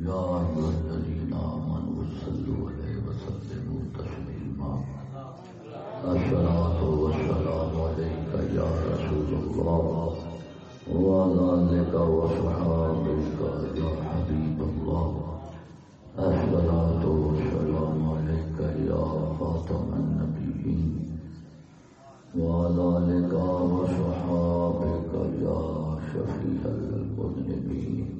يا أيها الذين آمنوا صلوا عليه وسلموا تسليما الصلاة والسلام عليك يا رسول الله وعلى آلك وصحابك يا حبيب وعلى آلك وصحابك يا شفيع المذنبين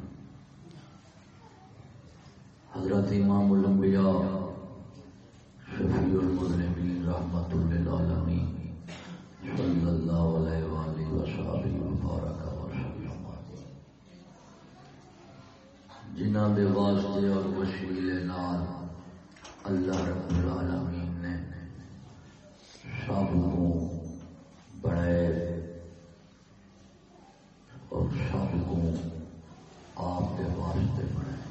حضرت امام الانبیاء شفیع المذنبین رحمت للعالمین صلی اللہ علیہ وآلہ وسلم مبارک وسلم جنہاں دے واسطے اور وسیلے نال اللہ رب العالمین نے سب کو اور سب آپ کے واسطے بنائے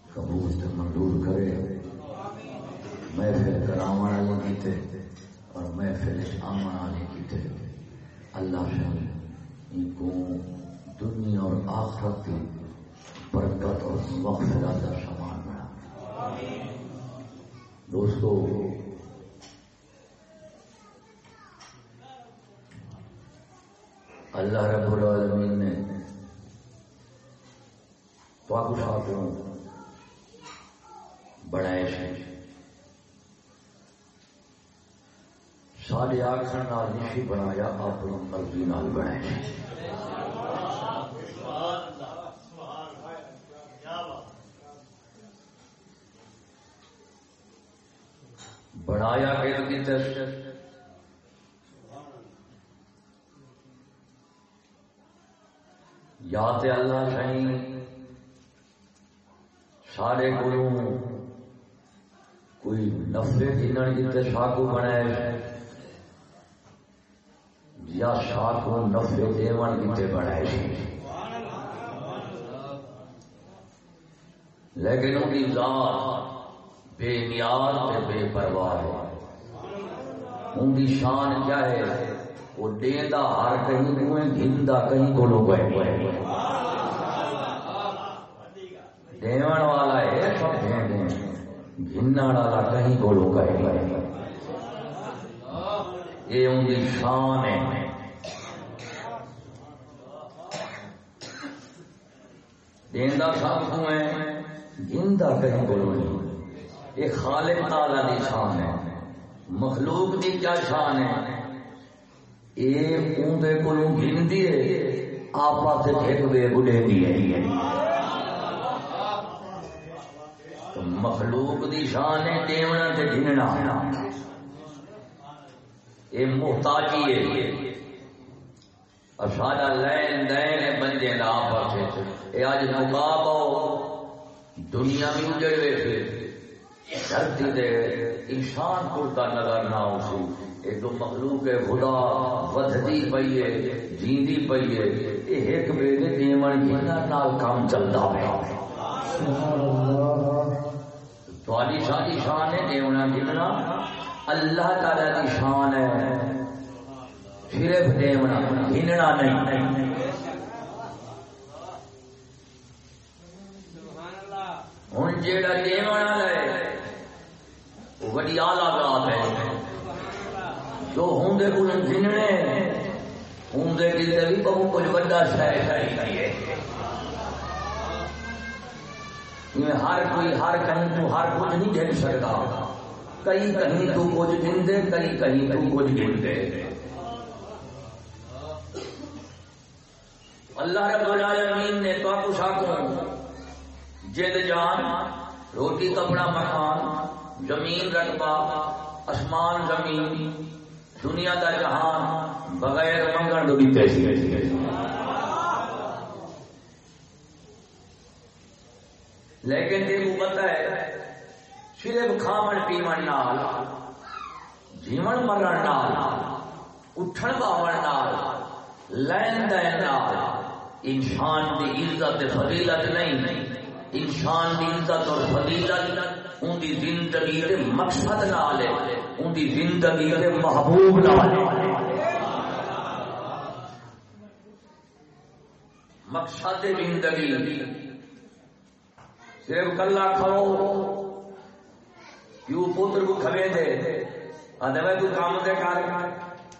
قبول سے منظور کرے۔ محفل کراون والے کیتے اور محفل آمن والے کیتے۔ اللہ سے ان کو دنیا اور آخرت کی برکت اور مغفرت کا سامان بنا۔ دوستو، اللہ رب العالمین نے تو شاطروں بنائے سارے آخر نہیں بنایا اپنی مرضی نال بنائے بنایا یا تے اللہ صحیح سارے کو کوئی نفے گنن جیتے شاکو بنائے یا شاکو نفے دیون جیتے بنائے لیکن ان کی ذات بے نیاز بے پرواہ ہے۔ ان کی شان کیا ہے؟ وہ دیندہ ہر کہیں کوئی گھندا کہیں کو لوگ دیون والا ہے، سب دے دیں گھننا والا کہیں کو لوگ یہ ان کی شان ہے۔ دینا سب کو ہے؟ گندا کہیں کو لوگ یہ خالق تعالی کی شان ہے۔ مخلوق کی کیا شان ہے؟ یہ اندر کو گنتی ہے آپ سے ٹھیک دے بڑھے دی ہے۔ مخلوق دی شان ہے دیونا تے گھننا یہ محتاجی ہے۔ سارا لین دین بندے کا آپس یہ اج مقاب دنیا بھی اجڑ ویسے دھرتی دے انسان کو نظر نہ ہو سی۔ یہ تو مخلوق ہے، خدا ودتی پی ہے، جیندی پی ہے۔ یہ ایک بے دیون جنہ کام چلتا ہے تھوڑی ساری شان ہے دیونا جتنا اللہ تعالی کی شان ہے۔ صرف دیونا گننا نہیں۔ ہوں جا دیونا ہے وہ بڑی آلہ بات ہے۔ جو ہوں دے کو جننے ہوں دے کی بھی بہو کچھ بڑا شاید ہر کوئی، ہر کہیں تو، ہر کچھ نہیں جن سکتا۔ کئی کہیں تو کچھ گن دے کئی کہیں تو کچھ گن دے اللہ رب العالمین نے تو کچھ جد جان، روٹی، کپڑا، مکان، زمین رقبہ، آسمان، زمین، دنیا کا جہان، بغیر منگن تو بھی لیکن یہ پتا ہے، صرف کھاون پیمن نال، جیون مرن نال، اٹھن باون نال، لین دین نال، انسان کی عزت فضیلت نہیں، انسان کی عزت اور فضیلت ان کی زندگی کے مقصد نال ہے ان کی زندگی کے محبوب نال مقصد زندگی صرف کلا کھڑو کیوں پتر کو کھوے دے۔ آدھے میں کوئی کام دے کر۔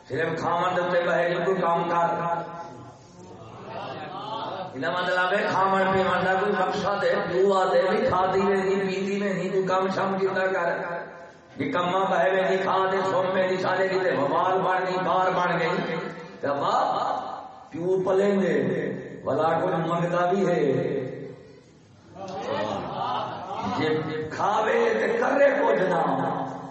صرف کھاون دے بہے کوئی کام کر۔ مطلب ہے کھاون پیمن کا کوئی مقصد ہے پیو آدھے نہیں کھاتی میں نہیں، پیتی میں نہیں، کوئی کام شام کیتا کر۔ نکما بہے میں نہیں کھا دے، سوم میں نہیں سارے کتے بوال بن گئی، بار بن گئی۔ پیو پلیں گے بلا کچھ منگتا بھی ہے۔ کھاوے کرے کچھ نہ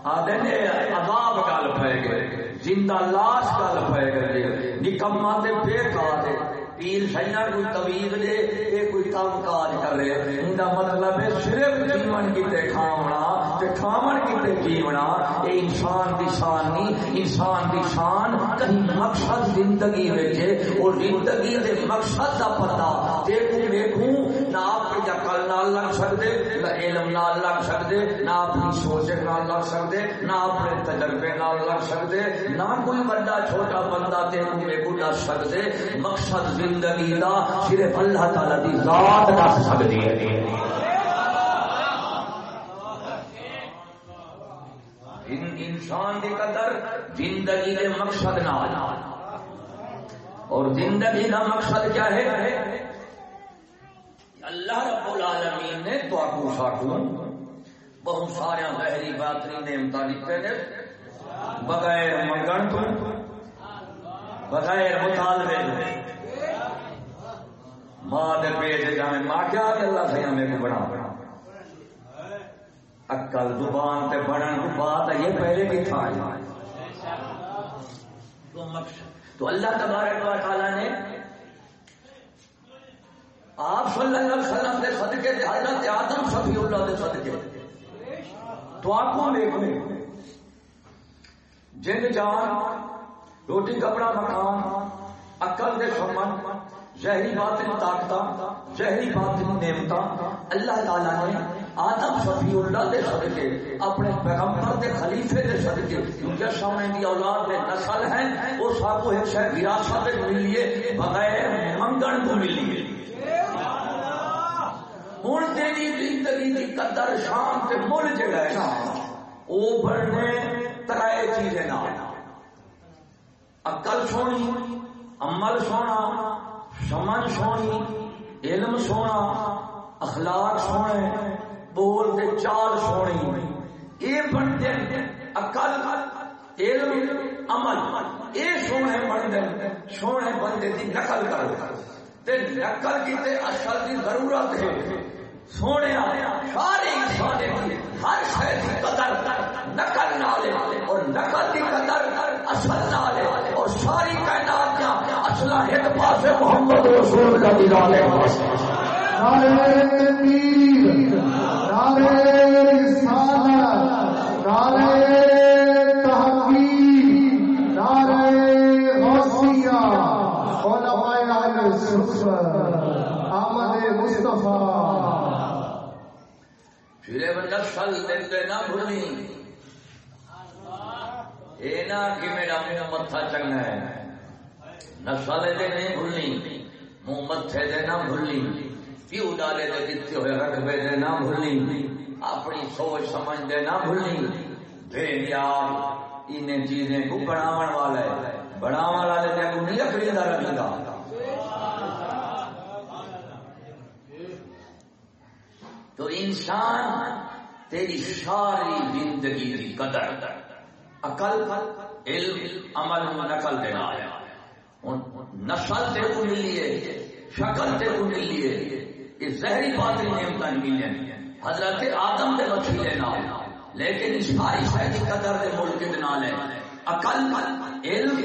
آدھے نے عذاب گل پے گئے زندہ لاش گل پے گئے نکما دے بے کھا دے۔ پیر سجنا کوئی طبیب دے یہ کوئی کام کاج کرے ان کا مطلب ہے صرف جیون کتے کھاونا تے کھاون کتے جیونا یہ انسان دی شان نہیں انسان دی شان، کہیں مقصد زندگی وچ اور زندگی دے مقصد دا پتہ تے نہ عقل نال لگ سکدے نہ علم نال لگ سکدے نہ اپنی سوچ نال لگ نہ اپنے تجربے نال لگ سکدے نہ کوئی بڑا چھوٹا بندہ لگ مقصد زندگی دا صرف اللہ تعالی دی ذات دس سکتی ہے انسان دی قدر زندگی کے مقصد نہ اور زندگی کا مقصد کیا ہے اللہ رب العالمین نے تو آکو ساکو بہت سارے گہری باتری نعمت دیتے نے بغیر منگن تو بغیر مطالبے ماں دے پیٹ جانے، ماں کیا اللہ سے ہمیں کو بنا؟ بنا اکل زبان تے بڑھن کو بات یہ پہلے بھی تھا۔ تو اللہ تبارک و تعالی نے آپ صلی اللہ علیہ وسلم کے صدقے تھے حضرت آدم صفی اللہ کے صدقے تو آپ کو دیکھو جن جان، روٹی، کپڑا، مکان، عقل دے سمن زہری باطنی طاقت زہری باطنی نعمت اللہ تعالی نے آدم شفیع اللہ دے صدقے، اپنے پیغمبر دے خلیفے دے صدقے، کیونکہ سامنے دی اولاد دے نسل ہیں، وہ سب کو ایک شاید وراثت ملیے، بغیر منگن کو ملیے ہوں تیری زندگی کی قدر شان تے مل جگہ ہے۔ وہ بڑھنے ترائے چیزیں نہ۔ عقل سونی، عمل سونا سمجھ سونی، علم سونا، اخلاق سونے، بول دے چال سونی۔ یہ بنتے اکل علم، عمل یہ سونے بنتے سونے بندے دی نقل کر۔ تے نقل کی تے اصل دی ضرورت ہے۔ سونے سارے انسان ہر شہر کی قدر، نقل نالے اور نقل کی قدر، اصل نالے اور ساری کائنات کا اصل ایک پاس محمد رسول کا دیدار ہے۔ نعرہ پھر نقشل دیتے نہ بھولی اے نہ کہ میرا منہ متھا چنگا ہے۔ نسالے دے نہیں بھولنی منہ متھے دے نہ بھولنی پیو ڈالے دے دیتے ہوئے رقبے دے نہ بھولنی اپنی سوچ سمجھ دے نہ بھولنی بے نیاز ان چیزیں کو بناون والا ہے بناون والا تے کو نہیں اکڑی دا۔ رکھدا تو انسان تیری ساری زندگی کی قدر، عقل، علم، عمل نقل دینا ہے نسل تے کو ملی ہے شکل تے کو ملی ہے یہ زہری بات نعمت ملی حضرت آدم دے وسیلے نال۔ لیکن اس ساری شاید قدر دے ملک دے نال ہے۔ عقل، علم،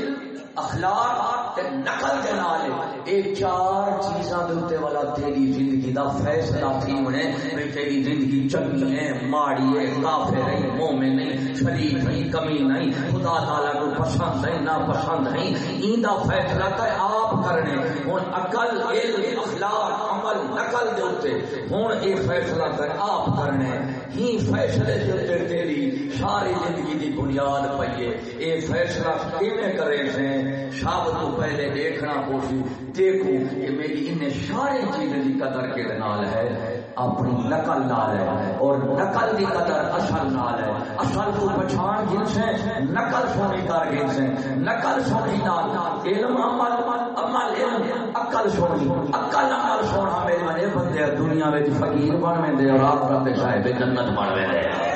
اخلاق نقل کے نال اے چار چیزاں دے اوتے والا تیری زندگی دا فیصلہ تھی ہونے کہ تیری زندگی چنگی ہے، ماڑی ہے، کافر ہے، مومن نہیں، شریف نہیں کمی نہیں، خدا تعالی کو پسند ہے نہ پسند ہے ایندا فیصلہ تے آپ کرنے۔ ہن عقل، علم، اخلاق، عمل، نقل دے اوتے ہن اے فیصلہ تے آپ کرنے۔ ہی فیصلے دے تیری ساری زندگی دی بنیاد پئی ہے۔ اے فیصلہ کیویں کرے سے سب تو پہلے دیکھنا پوسی دیکھو کہ میری ان ساری چیزیں کی قدر کے نال ہے۔ اپنی نقل نال ہے اور نقل کی قدر اصل نال ہے۔ اصل کو پچھان جنس ہے، نقل سونی کر جنس ہے۔ نقل سونی نال علم عمل عمل علم، عقل سونی۔ عقل عمل سونا میرے بندے، دنیا میں فقیر بن میں دے اور آخرت صاحب جنت بن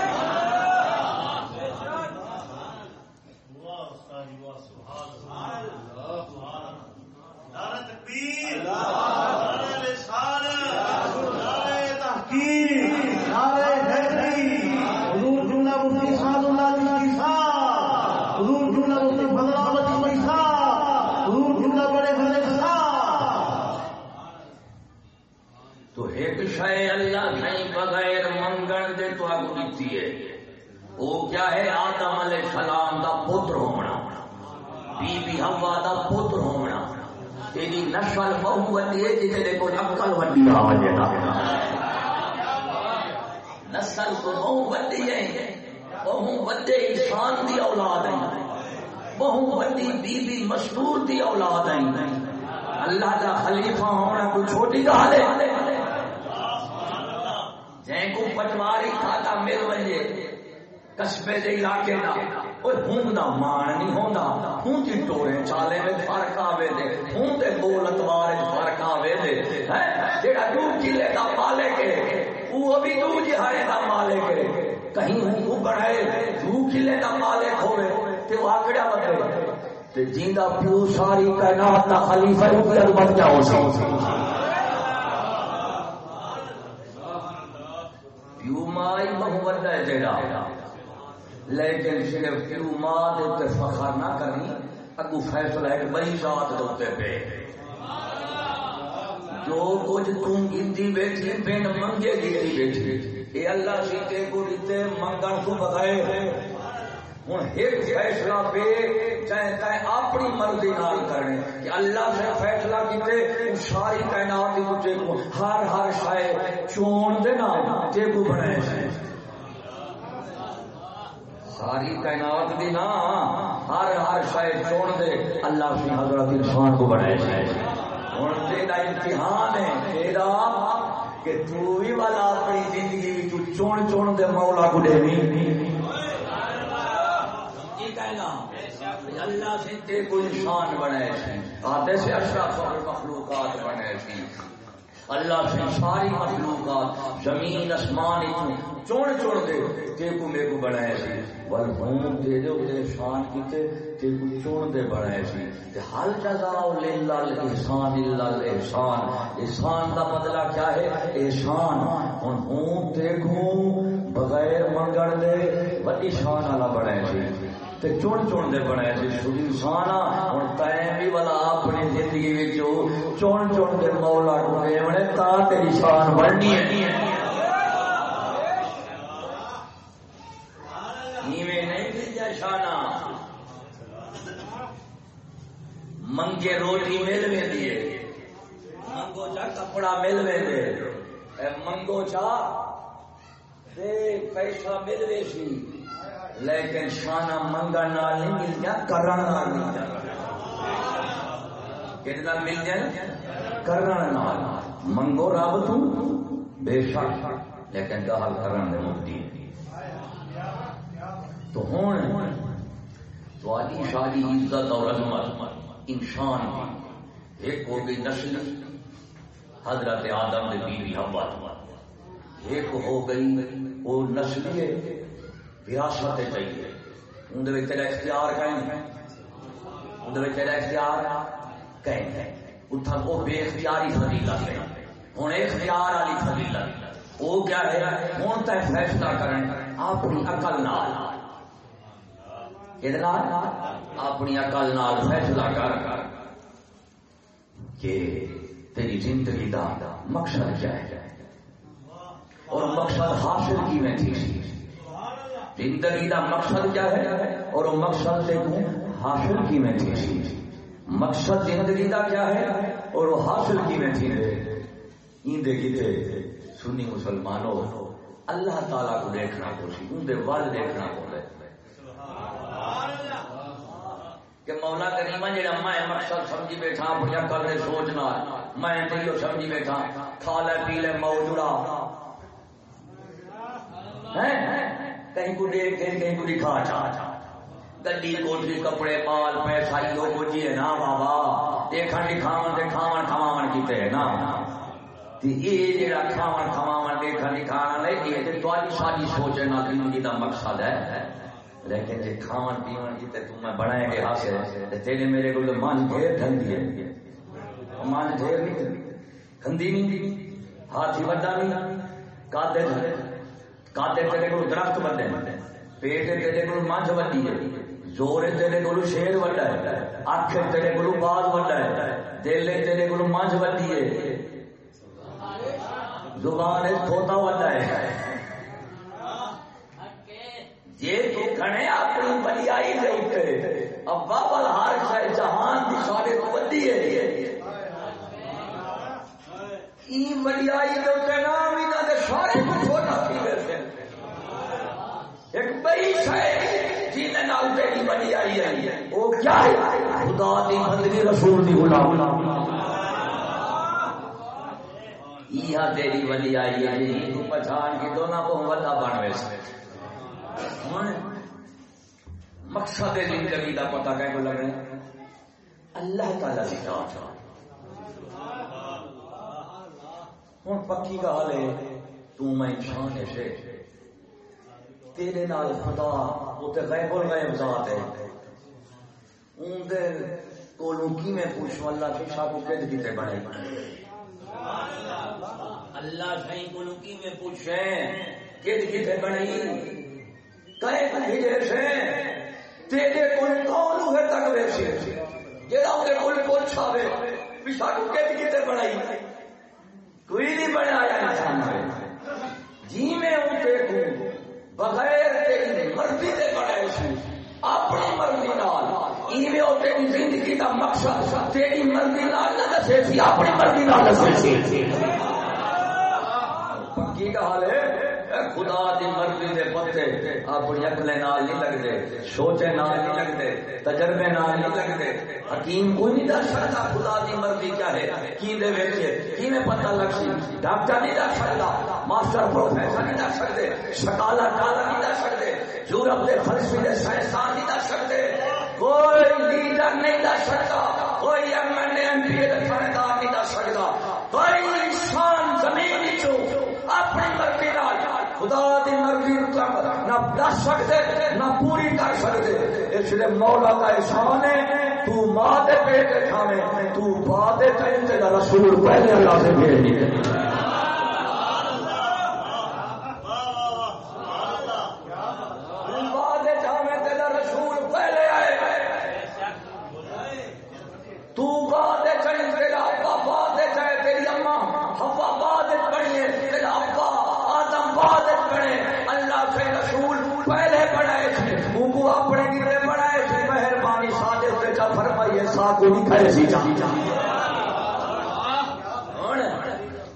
میں دے تو اگ دیتی ہے۔ وہ کیا ہے؟ آدم علیہ السلام دا پتر ہونا۔ بی بی ہوا دا پتر ہونا۔ تیری نسل تو بہو وڈی ہے۔ بہو وڈے انسان دی اولاد ہے بہو وڈی بی بی مشہور دی اولاد ہے اللہ کا خلیفہ ہونا کوئی چھوٹی گال ہے۔ جن کو پٹواری کھاتا مل وجے قصبے دے علاقے دا۔ اوے ہوں دا مان نہیں ہوندا۔ ہوں دی ٹورے چالے میں فرق آوے دے۔ ہوں دے بولت وارے فرق آوے دے۔ ہے جیڑا دو کلے دا مالک ہے وہ بھی دو جہارے دا مالک ہے۔ کہیں ہوں کو بڑھائے دو کلے دا مالک ہوئے۔ تے وہ آکڑا بدے تے جیندہ پیو ساری کائنات دا خلیفہ ہوں کے بن جاؤ۔ سی پیو مائی محمد ہے جیڑا۔ لیکن صرف کیوں ماں دے فخر نہ کرنی اگو فیصلہ ہے بڑی ذات دے پہ جو کچھ تم گنتی بیٹھی بین منگے گنتی بیٹھی۔ اے اللہ جی سیتے کو دیتے منگن کو بغائے ہوں ایک فیصلہ پہ چاہے چاہے اپنی مرضی نال کرنے کہ اللہ سے فیصلہ کیتے ساری کائنات کی کو ہر ہر شاید چون دے نا تے کو بنائے ساری کائنات دی نا ہر ہر شاید چون دے اللہ کی حضرت انسان کو بنائے ہوں تیرا امتحان ہے تیرا کہ تو بھی والا اپنی زندگی میں چون چون دے مولا کو دے۔ اللہ سے تے کوئی انسان بنے سی آدھے سے اشرف اور مخلوقات بنے سی اللہ سے ساری مخلوقات زمین اسمان چون چون دے تے کو میرے کو بنایا سی ول ہوں دے دے تے شان کیتے تے کو چون دے بنایا سی تے حال جزاء للہ احسان الا الاحسان احسان دا بدلہ کیا ہے؟ احسان۔ ہن ہوں تے کو بغیر منگن دے، وڈی شان والا بنایا سی تے چون چون دے بنایا سی جی، سوری انسان ہن تائیں بھی والا اپنی زندگی وچ چون چون دے مولا کو دے بنے تا تیری شان بڑھنی ہے۔ منگے روٹی مل وی منگو چا کپڑا مل وے منگو چا پیسہ مل وے سی۔ لیکن شانہ منگا نال نہیں مل جا، کرن نال مل کتنا مل جائے، کرن منگو رب تو بے شک، لیکن گال کرن دے مکتی تو ہوں تھوڑی شادی عزت اور عظمت انسان کی ایک ہو گئی نسل، حضرت آدم نے بیوی ہوا ایک ہو گئی وہ نسلی وراثت چاہیے اندر تیرا اختیار کہیں اندر تیرا اختیار کہیں اتھا وہ بے اختیاری فضیلت ہے ہوں اختیار والی فضیلت وہ کیا ہے ہوں تک فیصلہ کریں اپنی عقل نال اپنی عقل نال فیصلہ کر کر کہ تیری زندگی دا مقصد کیا ہے اور مقصد حاصل کی میں تھی زندگی دا مقصد کیا ہے؟ اور وہ مقصد سے حاصل کی میں تھی۔ مقصد زندگی دا کیا ہے؟ اور وہ حاصل کی میں تھی۔ ایندے کیتے سنی مسلمانوں، اللہ تعالیٰ کو دیکھنا کو سی اندے وال دیکھنا کو کہ مولا کریمہ جڑا میں مقصد سمجھی بیٹھا، اپنی عقل نے سوچنا میں تیو سمجھی بیٹھا، کھا لے، پی لے موجودہ کہیں کو دیکھ کہیں کو دکھا چاہ چاہ گڈی کوٹھی کپڑے مال پیسہ جو کچھ ہے۔ نا بابا دیکھن دکھاون تے کھاون کیتے ہے نا تے اے جڑا کھاون دکھانا اے تے تواڈی ساری سوچ زندگی دا مقصد ہے۔ لیکن جے کھاون پیون میں گے حاصل تے تیرے میرے کو من ڈھیر ٹھنڈی ہے۔ من ڈھیر نہیں کھندی نہیں۔ ہاتھی وڈا نہیں۔ کاتے کاتے تیرے کو درخت بندے پیٹ تیرے کو مجھ وڈی ہے، زور تیرے کو شیر وڈا ہے، اکھ تیرے کو باز وڈا ہے، دل تیرے کو مجھ وڈی ہے۔ زبان کھوتا وڈا ہے۔ جی تو کھڑے اپنی بلیائی دے اٹھے ابا بل ہر شہ جہان کی سارے کو وڈی ہے۔ ای بلیائی دے نام ہی نہ سارے کو چھوٹا۔ پی گئے ایک بڑی شہ تیری بنی آئی ہے۔ وہ کیا ہے؟ خدا دی بندگی رسول دی غلام۔ یہ تیری بنی آئی ہے۔ تو پہچان کے دونوں کو ودا بن ویسے مقصد زندگی کا پتہ کہ کو لگ اللہ تعالی کی ذات ہوں، پکی گل ہے۔ تو میں انسان ہے تیرے نال خدا، وہ تے غیب الغیب ذات ہے۔ اون دے کولو کیویں پوچھو اللہ کی شاہ کو کد کیتے بنے۔ اللہ سائیں کولو کیویں پوچھے کد کیتے بنے۔ کہے بھیجے سے تیرے کول کون ہے تک ویسے جڑا اون دے کول پوچھاوے پیشا کو کد کیتے بنائی کوئی نہیں بنایا انسان جی میں اون تے کو بغیر تیری مرضی دے بڑے سی اپنی مرضی نال۔ ایویں او تیری زندگی دا مقصد تیری مرضی نال نہ دسے سی اپنی مرضی نال دسے سی۔ پکی حال ہے۔ خدا دی مرضی دے پتے اپنی عقل نال نہیں لگدے، سوچے نال نہیں لگدے، تجربے نال نہیں لگدے۔ حکیم کوئی نہیں دس سکتا خدا دی مرضی کیا ہے، کی دے وچ کیویں پتہ لگ سی۔ ڈاکٹر نہیں دس سکتا، ماسٹر پروفیسر نہیں دس سکتے، شکالا ٹالا نہیں دس سکتے، یورپ کے فلسفی دے سائنسدان نہیں دس سکتے۔ کوئی لیڈر نہیں دس سکتا، کوئی M N A, M P A سائنسدان نہیں دس سکتا۔ کوئی انسان زمین چو خدا دی مرضی نہ دس سکتے، نہ پوری کر سکتے۔ اس لیے مولا کا احسان ہے، تو ماں دے پیٹ کھاوے، تو ماں دے ٹائم تے رسول پہلے اللہ سے بھیج دی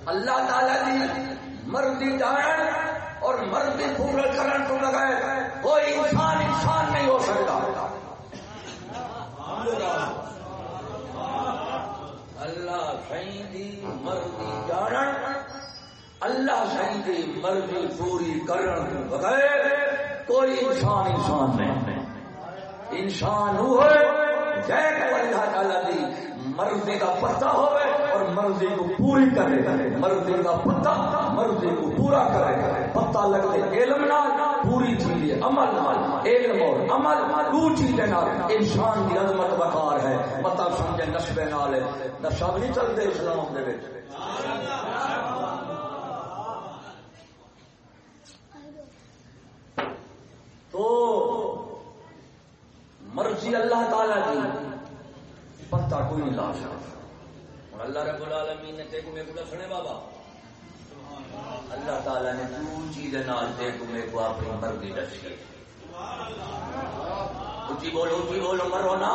اللہ تعالی دی مرضی جان اور مرضی پورا کرن تو لگائے کوئی انسان انسان نہیں ہو سکتا اللہ دی مرضی جان اللہ دی مرضی پوری کرن تو بغیر کوئی انسان انسان نہیں انسان ہوئے جے اللہ تعالی دی مرضی کا پتہ ہوئے اور مرضی کو پوری کرے۔ مرضی کا پتہ مرضی کو پورا کرے۔ پتہ لگتے علم نال، پوری چیز عمل نال۔ علم اور عمل دو چیزیں نال۔ انسان کی عظمت وقار ہے۔ پتہ سمجھے نشبے نال نشہ بھی نہیں چلتے اسلام دے وچ۔ تو مرضی اللہ تعالی کی، پتہ کوئی نہیں لا سکتا۔ اور اللہ رب العالمین نے تیرے میں کو سنے بابا۔ اللہ تعالی نے جو چیز نال تے کو میں کو اپنی مرضی دسی۔ اچھی بولو اچھی بولو، مرو نا۔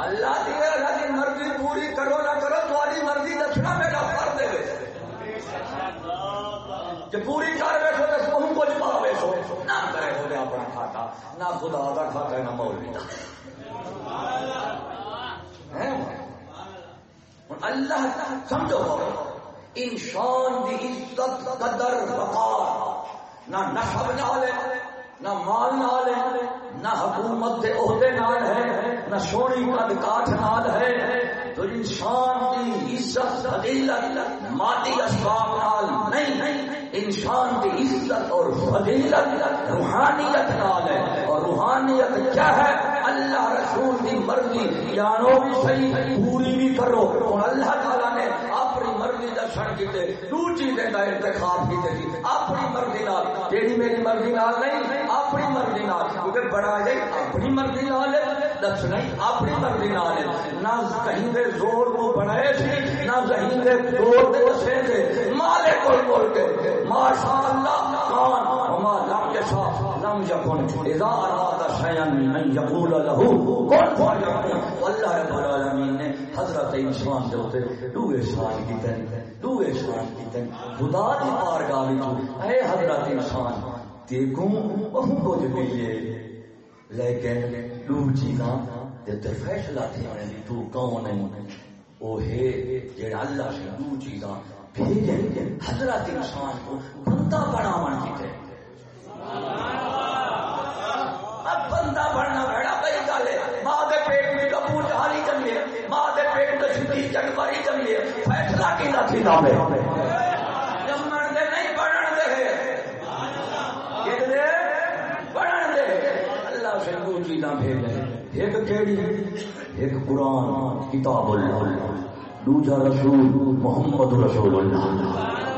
اللہ دی اللہ دی مرضی پوری کرو نہ کرو تمہاری مرضی دسنا میرا فرض ہے۔ کہ پوری کر ہو کھاتا، نہ خدا کا کھاتا، نہ مولوی کا۔ اللہ سمجھو۔ انسان کی عزت قدر، وقار، نہ نسب نہ نہ مال نال ہے، نہ حکومت کے عہدے نال ہے، نہ سونی قد کاٹ نال ہے۔ تو انسان کی عزت، فضیلت، مادی اسباب نال نہیں، انسان کی عزت اور فضیلت روحانیت نال ہے۔ اور روحانیت کیا ہے؟ اللہ رسول کی مرضی جانو بھی صحیح، پوری بھی کرو۔ اور اللہ تعالیٰ نے اپنی مرضی درشن کیتے، دو چیزیں دا انتخاب کیتے جی۔ اپنی مرضی نال۔ تیری میری مرضی نال نہیں، اپنی مرضی نال۔ کیونکہ بڑا جائے اپنی مرضی نال دس نہیں اپنی مرضی نال نہ کہیں دے زور کو بنائے سی، نہ کہیں دے زور دے دسے تھے مالے کو بول کے ماشاءاللہ، کان وما لم یشا لم یکن اذا اراد شیئا من یقول له کن فیکون اللہ رب العالمین نے حضرت انسان دے اوتے دوے سال کی تن دوے سال کی تن خدا دی بارگاہ وچ اے حضرت انسان دیکھوں بہو کچھ ملے لیکن دو چیزاں تے فیصلہ تھی تو کون ہے وہ ہے جڑا اللہ سے دو چیزاں بھیجے حضرت انسان کو بندہ بناون کیتے بندہ بڑا بڑی گل ہے۔ ماں پیٹ میں جمے ماں پیٹ میں چھٹی جنوری جمے فیصلہ کی نہ تھی جمن دے نہیں بڑھن دے بڑھن دے اللہ سے دو چیزاں بھیجے ایک کیڑی، ایک قرآن، کتاب اللہ۔ دوسرا رسول، محمد رسول اللہ۔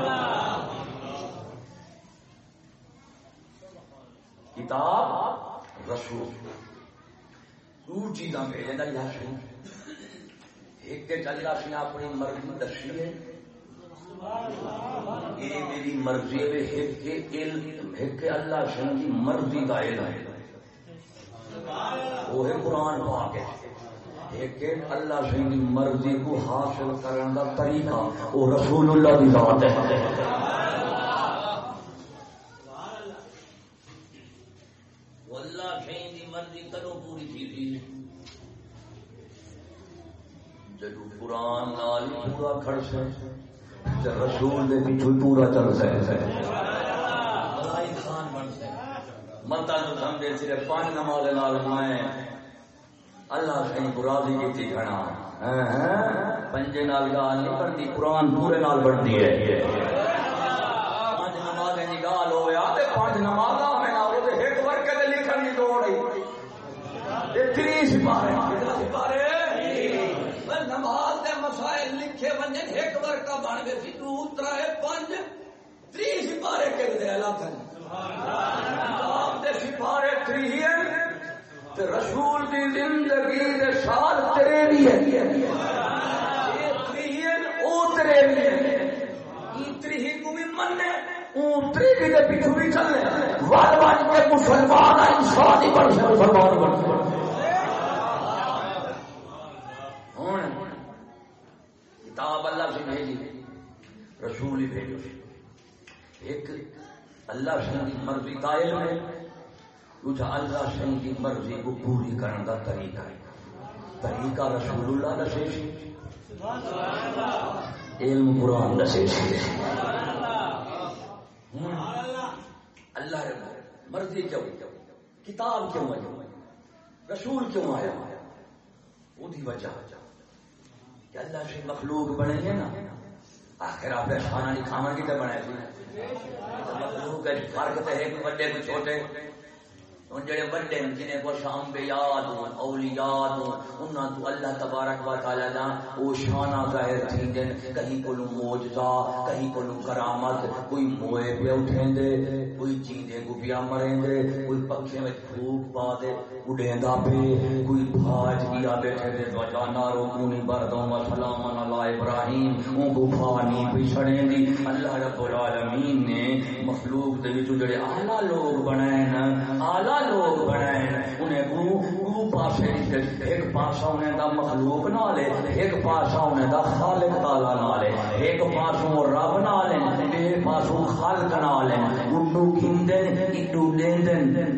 کتاب رسول۔ دو چیزاں بھیجے دا اللہ سے ایک تے اللہ سے اپنی مرضی دسی ہے۔ یہ میری مرضی ہے ایک کے علم ایک کے اللہ سے کی مرضی کا علم ہے۔ وہ ہے قرآن پاک۔ ہے ایک اللہ سے مرضی کو حاصل کرنے کا طریقہ، وہ رسول اللہ کی ذات ہے جدو قرآن نال پورا کھڑ سے رسول دے پیچھے پورا چل سکے۔ انسان بن سکے۔ متا جو سمجھے صرف پانچ نماز نال میں اللہ سے راضی کی تھی کھڑا ہاں۔ پنجے نال گال نہیں بنتی قرآن پورے نال بنتی ہے۔ پانچ نماز کی گال ہوا پانچ نماز میں ایک ورک لکھن کی دوڑ تری سپارے سپارے نماز دے مسائل لکھے بنے ایک ورکا بن گئے سی دو ترائے پانچ تری سپارے کے دے اللہ سپارے تری رسول دی زندگی دے سال تیرے بھی ہے تیرے بھی ہے تری کو بھی مننے دے پیچھے بھی چلنے۔ وال بن کے مسلمان انسان ہی بن مسلمان بن کتاب اللہ سے رسول ہی بھیجو۔ ایک اللہ سے مرضی کا علم ہے دوسرا اللہ سے کی مرضی کو پوری کرنے کا طریقہ ہے۔ طریقہ رسول اللہ دسے علم قرآن دسے اللہ مرضی کیوں؟ کتاب کیوں ہے رسول کیوں آیا وہی وجہ کہ اللہ سے مخلوق بنے ہیں نا، آخر آپ کھانا نہیں کھانا کی تو بنے مخلوق فرق تو ہے بڑے کوئی چھوٹے۔ جڑے بڑے جنہیں کو شام بے یاد ہوں، اولیاء ہوں، انہاں تو اللہ تبارک و تعالی دا او شانہ ظاہر تھیندن کہیں کو معجزہ، کہیں کو کرامت۔ کوئی موئے پہ اٹھیں دے کوئی چیندے کو پیا مریں دے کوئی پکھے میں پھوک پا دے اڑیں دا پہ۔ کوئی بھاج کیا بیٹھے دے تو جانا رو کونی بردوں و سلام علی ابراہیم اون کو پھانی پچھڑیں دی۔ اللہ رب العالمین نے مخلوق دے وچ جڑے اعلی لوگ بنائے نا اعلی لوگ بنائے انہیں گرو گرو پاسے ایک پاسا انہیں دا مخلوق نہ لے ایک پاسا انہیں دا خالق تالا نہ لے ایک پاسوں رب نہ لے ایک پاسوں خالق نہ لے اڈو کھندن اڈو لیندن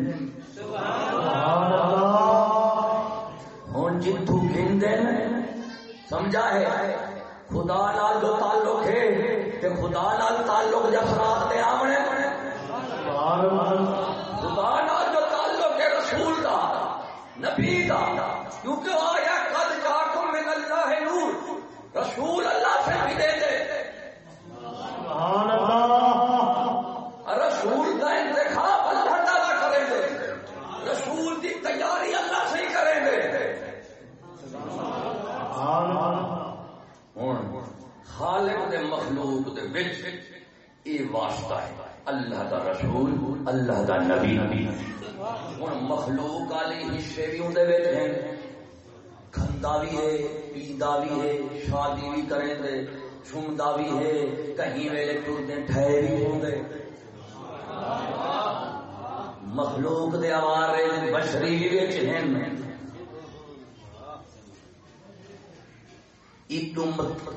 ہوں جتو کھندن سمجھا ہے؟ خدا نال جو تعلق ہے کہ خدا نال تعلق جفرات دے آمنے۔ خدا رسول دا نبی دا کیونکہ آیا قد جاکم من اللہ نور رسول اللہ سے بھی دے دے. رسول کا انتخاب اللہ تعالیٰ کریں گے. رسول کی تیاری اللہ سے ہی کریں گے. خالق دے مخلوق دے بچ یہ واسطہ ہے. اللہ دا رسول اللہ دا نبی. ہوں۔ مخلوق والی حصے بھی اندر ہیں۔ کھندا بھی ہے پیندا بھی ہے، شادی بھی کریں دے سمدا بھی ہے، کہیں ویلے ٹرتے ٹھہرے بھی ہوں گے مخلوق دے آوارے بشری بھی ہیں۔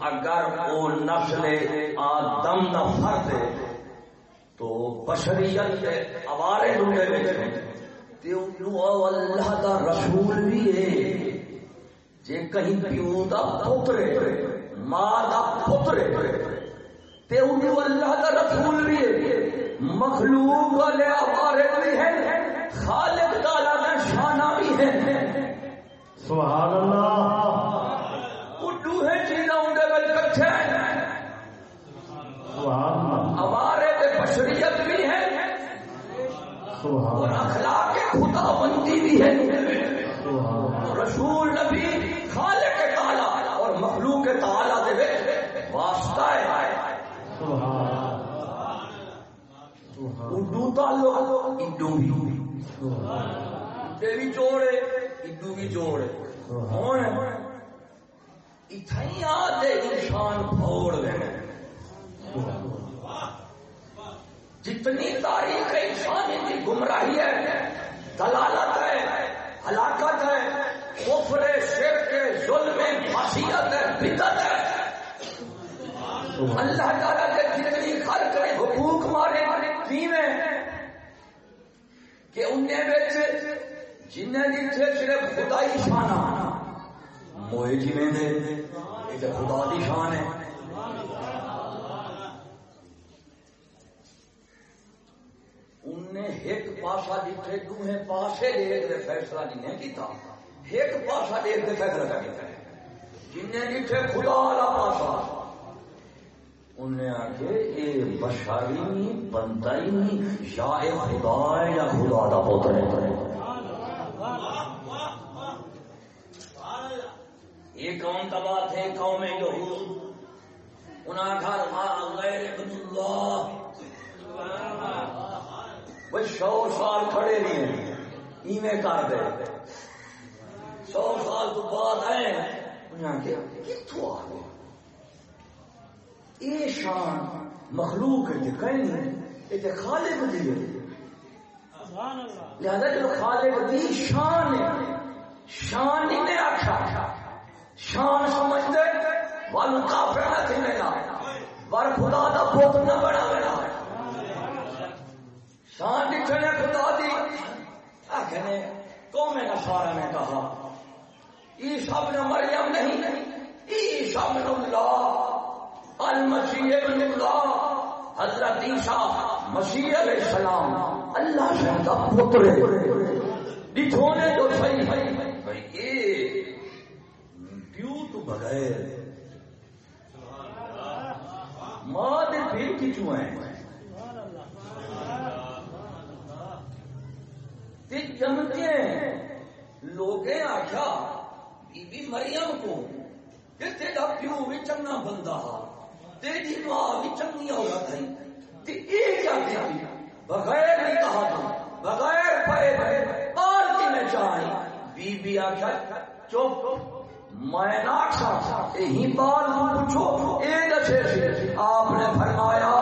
اگر وہ نسل آدم دا فرد ہے، تو بشریت اوارے ڈونڈے اللہ دا رسول بھی ہے جے کہیں پیو دا پتر ماں دا پتر تے اللہ دا رسول بھی ہے مخلوق والے اوارے بھی ہے خالق تعالی دا شانہ بھی ہے سبحان اللہ۔ دوہے چیزاں اندے وچ کٹھے سبحان اللہ ہمارے تے بشریت بھی ہے سبحان اور اخلاق خدا بندی بھی ہے۔ رسول نبی خالق تعالی اور مخلوق تعالی دے وچ واسطہ ہے۔ سبحان اللہ سبحان اردو تعلق اڈو بھی۔ سبحان تے بھی جوڑے اڈو بھی جوڑے ہن اتھائی آتے انسان پھوڑ دینے جتنی تاریخ انسانی کی گمراہی ہے دلالت ہے، ہلاکت ہے، کفر شرک ظلم، معصیت ہے بدت ہے۔ اللہ تعالیٰ کے جتنی خلق نے حقوق مارے کیویں کہ انہیں بچ جنہیں جتھے صرف خدائی شانہ موئے جویں دے، یہ تے خدا دی شان ہے۔ انہیں ایک پاسا جتھے دوہیں پاسے دیکھ دے فیصلہ نہیں کیتا۔ ایک پاسا دیکھ دے فیصلہ کر دیتا ہے۔ جنہیں جتھے خدا والا پاسا انہیں آگے یہ بشاری نہیں بندہ ہی نہیں یا اے خدا ہے یا خدا دا پوتر ہے؟ یہ کون کا بات ہے؟ قوم یہود۔ انہاں گھر غیر ابن اللہ۔ وہ سو سال کھڑے نہیں ہیں۔ ایویں کر دے۔ سو سال تو بعد آئے انہاں کہ کتوں آ گئے۔ یہ شان مخلوق ہے کہیں نہیں یہ خالق دی ہے۔ لہذا جو خالق دی شان ہے، شان نے آخا شان سمجھتے ول کافر نہ تھی لینا ور خدا دا پوت نہ بنا لینا شان دکھنے خدا دی۔ آخنے قوم نصارہ نے کہا، عیسیٰ ابن مریم نہیں، عیسیٰ ابن اللہ المسیح ابن اللہ حضرت عیسیٰ مسیح علیہ السلام، اللہ سے کا پتر ہے۔ ڈٹھو نے صحیح بھائی یہ پیو تو بغیر، ماں دے پھر کی چوائیں تے جمتے لوگیں آخیا، بی بی مریم کو، کہ تیرا پیو بھی چنگا بندہ تیری ماں بھی چنگی عورت ہے۔ تے اے کیا کیا؟ بغیر نہیں کہا تھا بغیر پائے پائے بال کی میں چاہی بی بی آخیا، چپ، میں نہ یہی بال پوچھو۔ اے دسے سی، آپ نے فرمایا،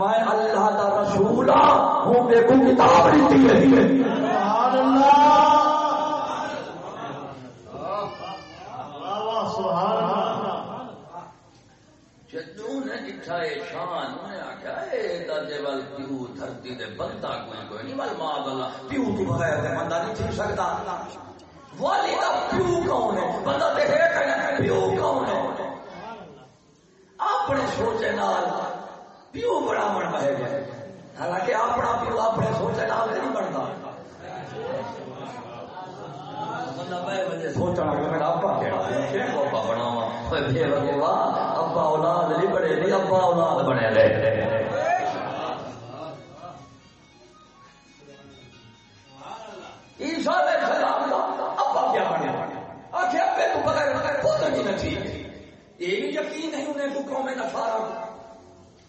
میں اللہ کا رسول ہاں، ہوں، میرے کو کتاب دیتی ہے پیو بغیر بندہ نہیں سکتا۔ ہے؟ بندہ ہے اپنے سوچے نال پیو بڑا بن پائے حالانکہ اپنا پیو اپنے سوچے نال نہیں بنتا۔ بندہ پہ بندے سوچنا کہ میرا ابا کیڑا ہے؟ کیا ابا بناوا اوے بے وقوا ابا اولاد نہیں بنے نہیں ابا اولاد بنے لے عیسیٰ علیہ السلام کا ابا کیا بنے؟ آخر ابے تو بغیر بغیر پتر کی نتی یہ بھی یقین نہیں انہیں تو قوم نصارا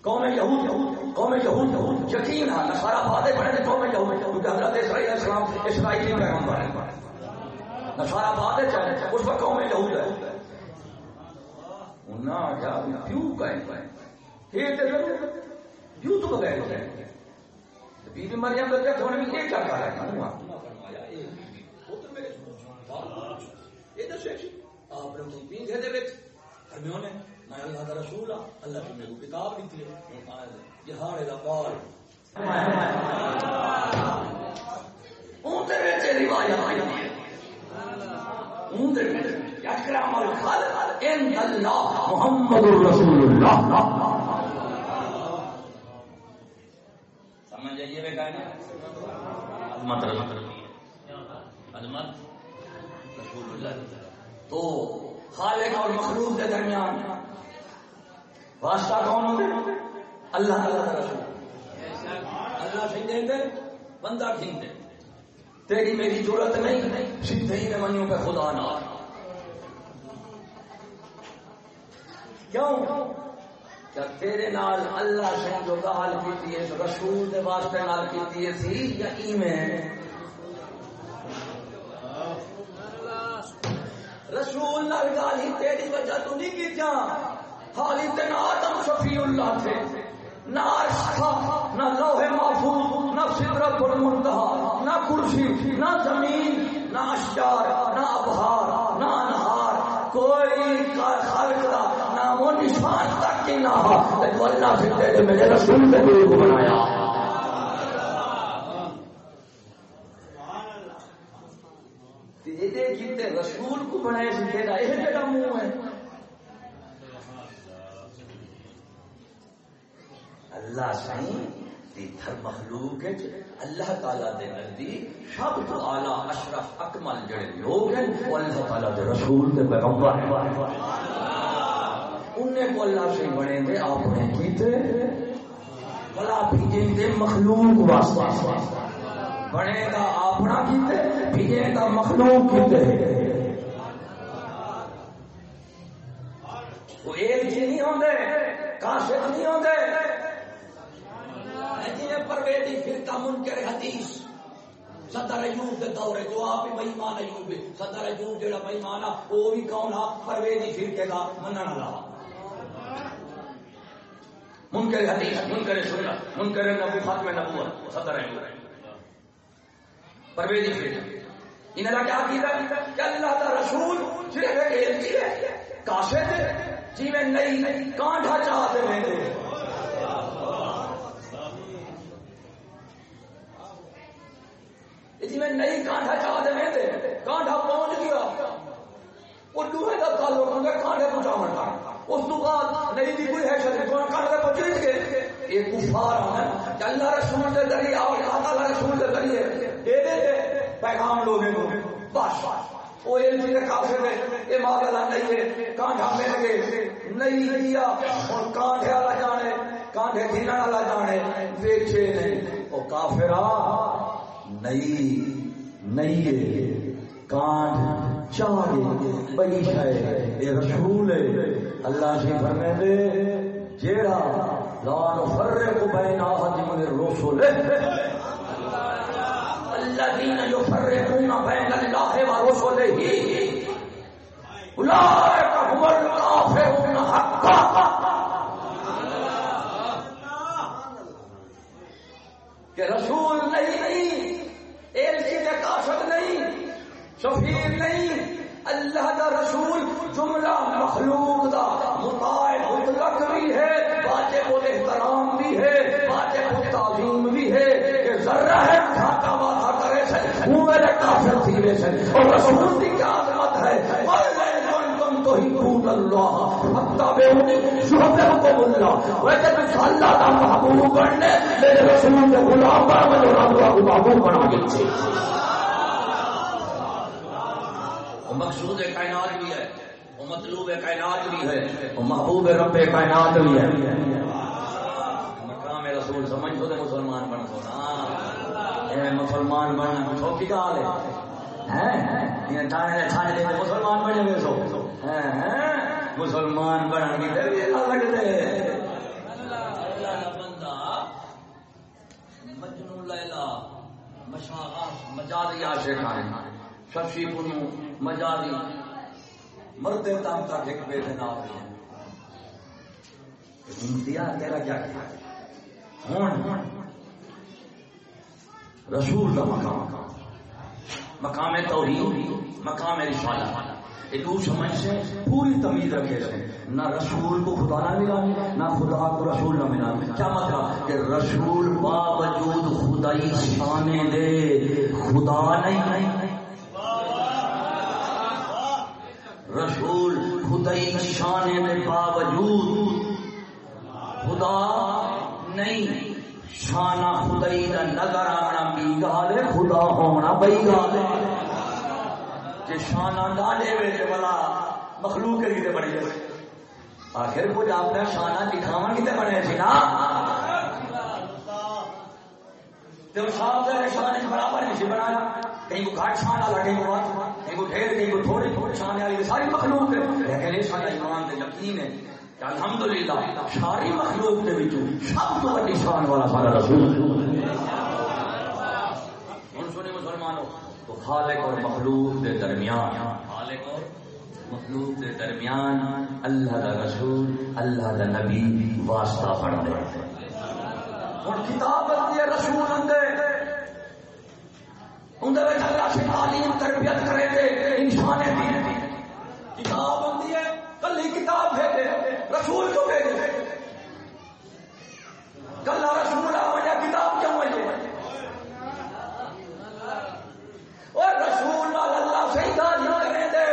قوم یہود۔ قوم یہود یقین ہے نصارا باتیں بڑے تھے قوم یہود، کیونکہ حضرت اسرائیل علیہ السلام اسرائیلی پیغمبر ہیں۔ نصارا باتیں چلے، اس وقت قوم یہود ہے۔ انہاں کیا پیو کہیں کہیں یہ تو پیو تو بغیر ہے بی بی مریم بچہ تھوڑے بھی یہ کیا کہا ہے؟ یہ دسے جی، آپ نے مجھے دے دے ہرمیوں نے میں اللہ کا رسول ہوں اللہ کی میرے کو کتاب دیتی ہے۔ محمد رسول اللہ سمجھ آئیے بے کہنا عظمت رسول اللہ تو خالق اور مخلوق کے درمیان واسطہ کون ہوتے اللہ تعالیٰ کا رسول اللہ سے دے بندہ کھین دے تیری میری ضرورت نہیں سیدھے ہی میں پہ خدا نہ کیوں؟ کیا تیرے نال اللہ سے جو گال کیتی ہے رسول دے واسطے نال کیتی ہے، تھی یا ایمیں رسول نال گال ہی تیری وجہ تو نہیں کی کیا حالی تین آدم شفیع اللہ تھے۔ نہ عرش تھا نہ لوح محفوظ، نہ سدرت المنتہا، نہ کرسی، نہ زمین، نہ اشجار، نہ ابہار، نہ انہار، کوئی خالق کا نام و نشان تک کی نہ ہو۔ لیکن اللہ سے تیرے میرے رسول نے کوئی کو بنایا۔ تیرے کتنے رسول کو بنائے سے تیرا یہ جگہ منہ ہے اللہ سائیں تر مخلوق ہے اللہ تعالیٰ دے نزدیک سب تو اعلیٰ، اشرف، اکمل جڑے لوگ ہیں، وہ اللہ تعالیٰ دے رسول، دے پیغمبر ہیں۔ انہیں کو اللہ سے بنے دے آپ نے کیتے بلا بھیجے دے مخلوق واسطہ بنے گا اپنا کیتے بھیجے گا مخلوق کیتے وہ ایک جی نہیں ہوندے کاشت نہیں ہوندے۔ پرویدی فرقہ منکر حدیث۔ صدر ایوب دے دورے جو آپ ہی مہمان ایوب صدر ایوب جڑا مہمان آ وہ بھی کون آ پرویدی فرقے دا منن والا۔ منکر حدیث، منکر سنت، منکر نبو ختم نبوت صدر ایوب۔ پرویدی فرقہ انہاں دا کیا کیتا کہ اللہ دا رسول صرف ایک علم ہے کاشت جی میں نہیں کانٹھا چاہتے میں جی میں کانٹا چاہ دے کانٹا پہنچ گیا۔ وہ دوہے تعلق کانٹے پہنچا مرتا اس تو بعد دی کوئی کانٹے پہنچ گئے یہ کفار ہیں۔ کہ اللہ رسول ذریعے اور اللہ تعالی رسول ذریعے۔ دے دے دے پیغام لوگے کو۔ بس۔ وہ علم یہ نہیں ہے۔ کانٹا مل گئے۔ نہیں اور کانٹے والا جانے کانٹے دھینا والا جانے۔ ویچے نہیں۔ وہ کافرا نہیں نہیں کانٹ چاہے بئی ہے یہ رسول ہے۔ اللہ سے فرمے دے، جیڑا لا نفرق بین احد من الرسل الذين يفرقون بين الله ورسله اولئك هم الكافرون حقا کہ رسول نہیں ایلچی کا کی کاشت نہیں شفیر نہیں، اللہ کا رسول جملہ مخلوق دا مطاع مطلق بھی ہے، واجب الاحترام بھی ہے، واجب التعظیم بھی ہے، کہ ذرہ ہے کھاتا واتا کرے سے وہ میرے کافر تھیرے سے اور رسول کی کیا عظمت ہے تو ہی بھول اللہ اتبعونی شہبکم اللہ ویسے تو اللہ کا محبوب بننے میرے رسول کے غلام بنا جو اللہ کو محبوب بنا گئے وہ مقصود کائنات بھی ہے، وہ مطلوب کائنات بھی ہے، وہ محبوب رب کائنات بھی ہے۔ مقام رسول سمجھ تو مسلمان بن سو نا مسلمان بننا چھوٹی گال ہے۔ مسلمان بنے گئے سو۔ مسلمان بن لگتے مجنو لیلا مشاغ مجازی عاشق ہیں۔ مجازی۔ مرتے تام تک ایک بے تیرا کیا کیا ہون رسول کا مقام۔ مقام توحید، مقام رسالہ یہ دو سمجھ سے پوری تمیز رکھے سے نہ رسول کو خدا نہ ملا، نہ خدا کو رسول نہ ملا۔ کیا مطلب؟ کہ رسول باوجود خدائی شانے دے، خدا نہیں۔ رسول خدائی شانے میں باوجود خدا نہیں۔ شانہ خدائی کا نظر آنا بھی گال خدا ہونا بئی گال ہے شانہ بلا مخلوق کے لیے بڑی آخر کچھ آپ نے شانہ دکھاوا کتنے بنے تھے نا؟ صاحب برابر نہیں جی بنایا، کہیں کو گھاٹ کہیں کو ڈھیر، کہیں کو تھوڑی تھوڑی والی، ساری مخلوق ہے۔ لیکن یہ سارا ایمان دے یقین ہے۔ الحمدللہ ساری مخلوق دے وچوں سب تو بڑی شان والا سارا رسول ہن سنی مسلمانوں، تو خالق اور مخلوق دے درمیان، خالق اور مخلوق دے درمیان اللہ دا رسول، اللہ دا نبی واسطہ پڑھ دے ہن کتاب ہے رسول اندر اندر اللہ سے تعلیم تربیت کرے تھے انسان دین کتاب ہوتی ہے۔ کلی کتاب بھیجے رسول کو بھیجے کلا رسول آ وجہ کتاب کیوں وجہ اور رسول وال اللہ سے تعلیم کرے دے۔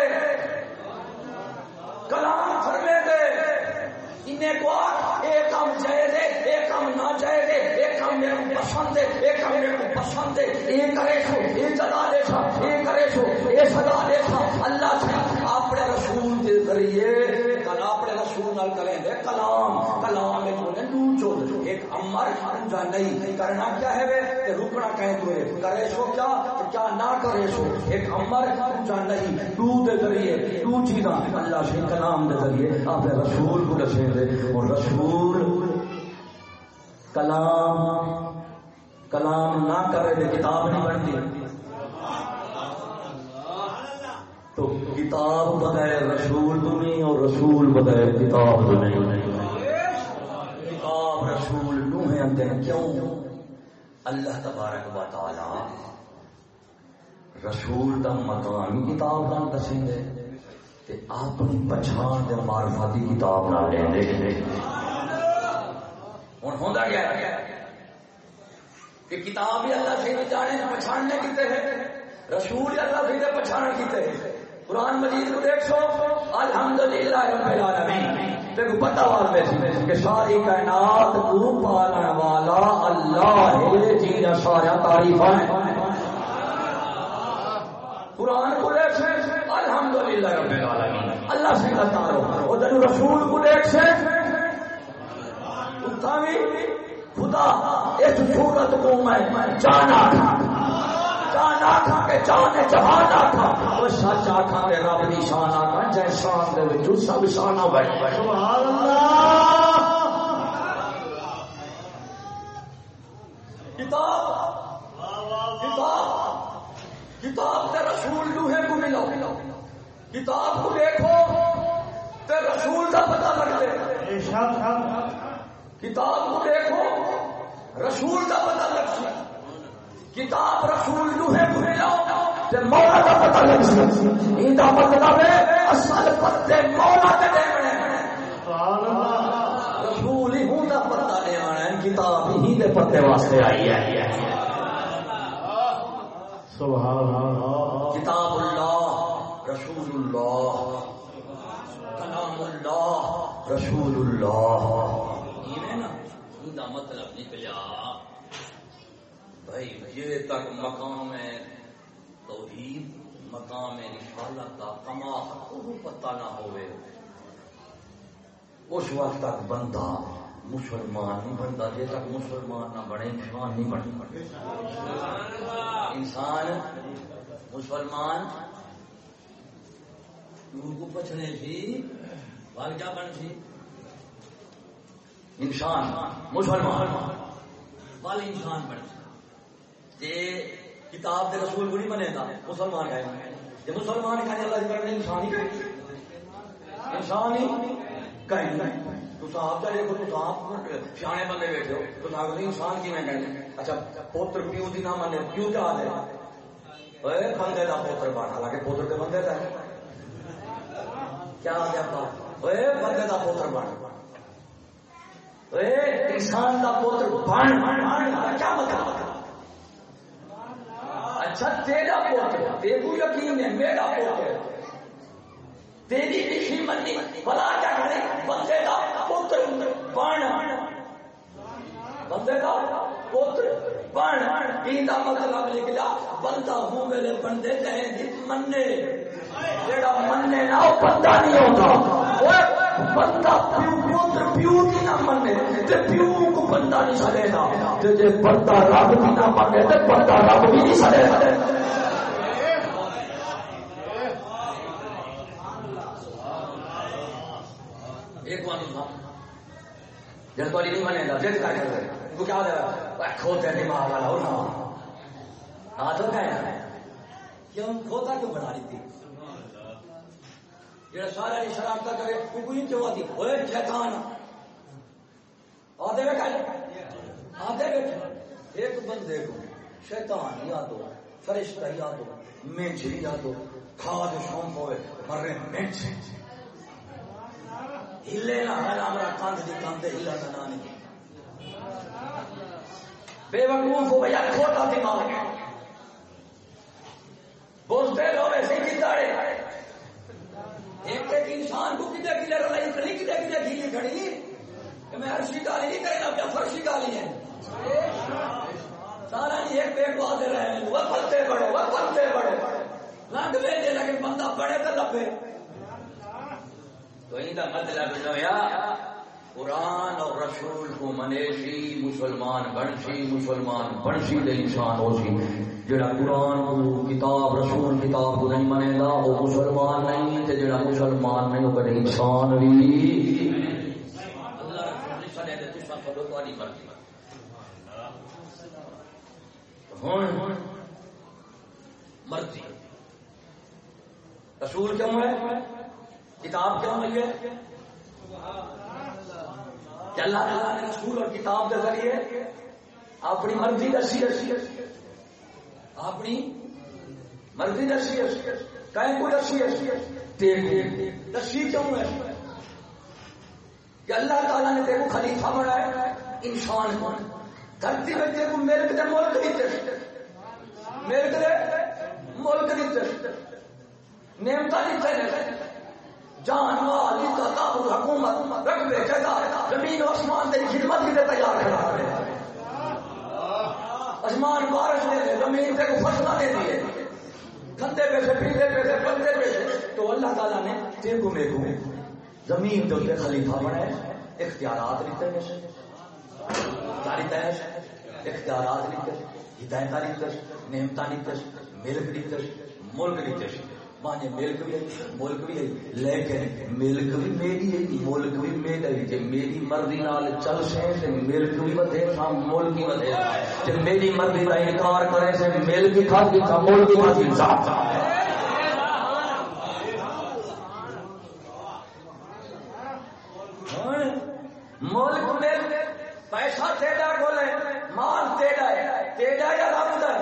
کلام فرمے دے۔ انہیں کو ایک کام جائے دے ایک کام نہ جائے دے۔ ایک کام میرے کو پسند ہے ایک کام میرے کو پسند ہے یہ کرے سو یہ جگہ دے سا یہ کرے سو یہ سزا دے سا اللہ سے اپنے رسول کے ذریعے اپنے رسول نال کریں دے کلام۔ کلام میں جو دو چو ایک امر جا نہیں۔ کرنا کیا ہے وے؟ کہ رکنا کہیں تو کرے سو کیا؟ کیا نہ کرے سو؟ ایک امر جا نہیں۔ دو دے ذریعے دو چیزاں اللہ سے کلام دے ذریعے اپنے رسول کو دسے دے۔ اور رسول کلام کلام نہ کرے تو کتاب نہیں بنتی۔ رسول بغیر کتاب تو نہیں۔ کتاب رسول نو اندر کیوں؟ اللہ تبارک و تعالی رسول دا مقامی کتاب نہ دسیں گے اپنی پچھان دے معرفتی کتاب نہ لیں دے ہوں ہوتا کیا کہ کتاب اللہ سے جانے پچھاڑنے کیتے ہیں۔ رسول اللہ سے پچھاڑ کیتے ہیں۔ قرآن مجید کو دیکھ سو الحمد للہ رب العالمین۔ دیکھو پتہ وال میں کہ ساری کائنات کو پالن والا اللہ ہے جی سارا تعریف ہے۔ قرآن کو دیکھ سے۔ الحمدللہ رب العالمین۔ اللہ سے کہتا رہو اور جب رسول کو دیکھ سے۔ اتھاوی خدا، اس صورت کو میں جانا۔ تھا جانا تھا کہ جانے جہانا تھا وہ سچ آکھا کہ رب دی شان آکھا جے شان دے وچ سب سبحان اللہ۔ کتاب۔ کتاب۔ کتاب تے رسول لوہے کو ملو۔ کتاب کو دیکھو تے رسول کا پتہ لگ دے کتاب کو دیکھو رسول کا پتہ لگ سی کتاب رسول لوہے کو ملو تے مولا کا پتہ لگ سی این دا مطلب ہے اصل پتے مولا تے سبحان اللہ رسول ہی دا پتہ ہے کتاب ہی دے پتے واسطے آئی ہے۔ سبحان اللہ۔ کتاب اللہ رسول اللہ۔ کلام اللہ رسول اللہ۔ یہ نا مطلب نکلیا بھائی، یہ تک مقام ہے توحید، مقام رسالت کا، کما کو پتہ نہ ہوئے۔ اس وقت تک بندہ مسلمان نہیں بنتا جی تک مسلمان نہ بنے، انسان نہیں بنتا انسان مسلمان کو پچھنے تھی بھاگ جا بن سی۔ انسان مسلمان وال انسان بن۔ سی کتاب کے رسول کو نہیں بنے گا مسلمان ہے یہ مسلمان کہنے اللہ کرنے انسان ہی کہیں انسان ہی کہیں تو آپ کا دیکھو، تو آپ سیانے بندے بیٹھے ہو۔ تو آپ انسان کی میں کہنے اچھا پوتر پیو دی نہ مانے پیو کیا آ ہے بندے کا پوتر بن حالانکہ پوتر کے بندے کا ہے۔ کیا آ گیا بندے کا پوتر بن انسان کا پوتر بن کیا مطلب؟ اچھا تیرا پوتر تیرو یقین ہے، میرا پوتر تیری لکھی منی، بلا کیا کرے؟ بندے کا پوتر بن۔ بندے کا پوتر بن۔ تین مطلب نکلا بندہ ہوں میرے بندے کہیں منے جڑا منے نہ وہ بندہ نہیں ہوتا۔ بندہ پیو پیو کی نہ منے تے پیو کو بندہ نہیں سڑے گا۔ تے جے بندہ رب کی نہ منے تے بندہ رب بھی نہیں سڑے ایک بات جب نہیں بنے گا جد کیا کھوتے دماغ والا ہو نا ہاں تو کیا کیوں؟ کھوتا کیوں بنا رہی تھی جڑا سارا نہیں شرارت کرے وہ کوئی کیوں آتی اوے شیطان۔ آدھے بیٹھا آدھے بیٹھا ایک بندے کو شیطان یا تو فرشتہ یا تو مینچری یا تو کھاد شوم ہوئے، مرے مینچ ہلے نہ ہے ہمارا کاندھ دی کاندھ، ہلا نہ نہیں۔ بے وقوف ہو بھیا، کھوٹا دماغ ہے۔ بولتے رہو ایسے کی داڑے۔ ایک ایک انسان کو کتنے کتنے رلائی کھڑی کتنے کتنے گھیلی کھڑی کہ میں عرشی گالی نہیں کرنا اپنا فرشی گالی ہے؟ سارا جی ایک پیٹ آتے رہے وہ پتے بڑے، وہ پتے بڑے۔ لنگ لے دے لیکن بندہ بڑے تو لبے۔ تو ان کا مطلب جو یا قرآن اور رسول کو منیشی مسلمان بنشی مسلمان بنشی دے انسان ہو سی جڑا قرآن کو کتاب، رسول کتاب کو نہیں منے گا، وہ مسلمان نہیں، تے جڑا مسلمان نہیں، وہ کدے انسان بھی۔ اللہ رسول نے سنے تے تساں کھڑو تہاڈی مرضی ہن مرضی۔ رسول کیوں ہے؟ کتاب کیوں ملی ہے؟ کہ اللہ تعالیٰ نے رسول اور کتاب کے ذریعے اپنی مرضی دسی دسی اپنی مرضی دسی کہیں کو دسی دسی کیوں ہے؟ کہ اللہ تعالیٰ نے دیکھو خلیفہ بنایا۔ انسان بن دھرتی میں دیکھو ملک دے ملک دیتے۔ ملک دے ملک دیتے۔ نعمتہ دیتے جان مال، عزت تابو حکومت رقبے جگہ زمین و آسمان تیری خدمت کی تیار کرا رہے آسمان بارش دے دے زمین سے کو فصلہ دے دیے کھندے پیسے پیتے پہ سے پیسے پلتے پیسے۔ تو اللہ تعالیٰ نے تیرے میں کو زمین تو تے خلیفہ بنائے۔ اختیارات لیتے ہیں۔ داریتا ہے اختیارات لیتے ہدایت لیتے نعمتہ لیتے ملک لیتے ملک لیتے مانے ملک بھی ملک بھی لیکن ملک بھی میری ہے ملک بھی میرا ہے۔ جے میری مرضی نال چل سے تے ملک بھی ودے سا ملک بھی ودے تے میری مرضی دا انکار کرے سے ملک بھی کھا کے ملک بھی کھا کے ملک میں پیسہ تیرا بولے مال تیرا ہے تیرا یا رب دا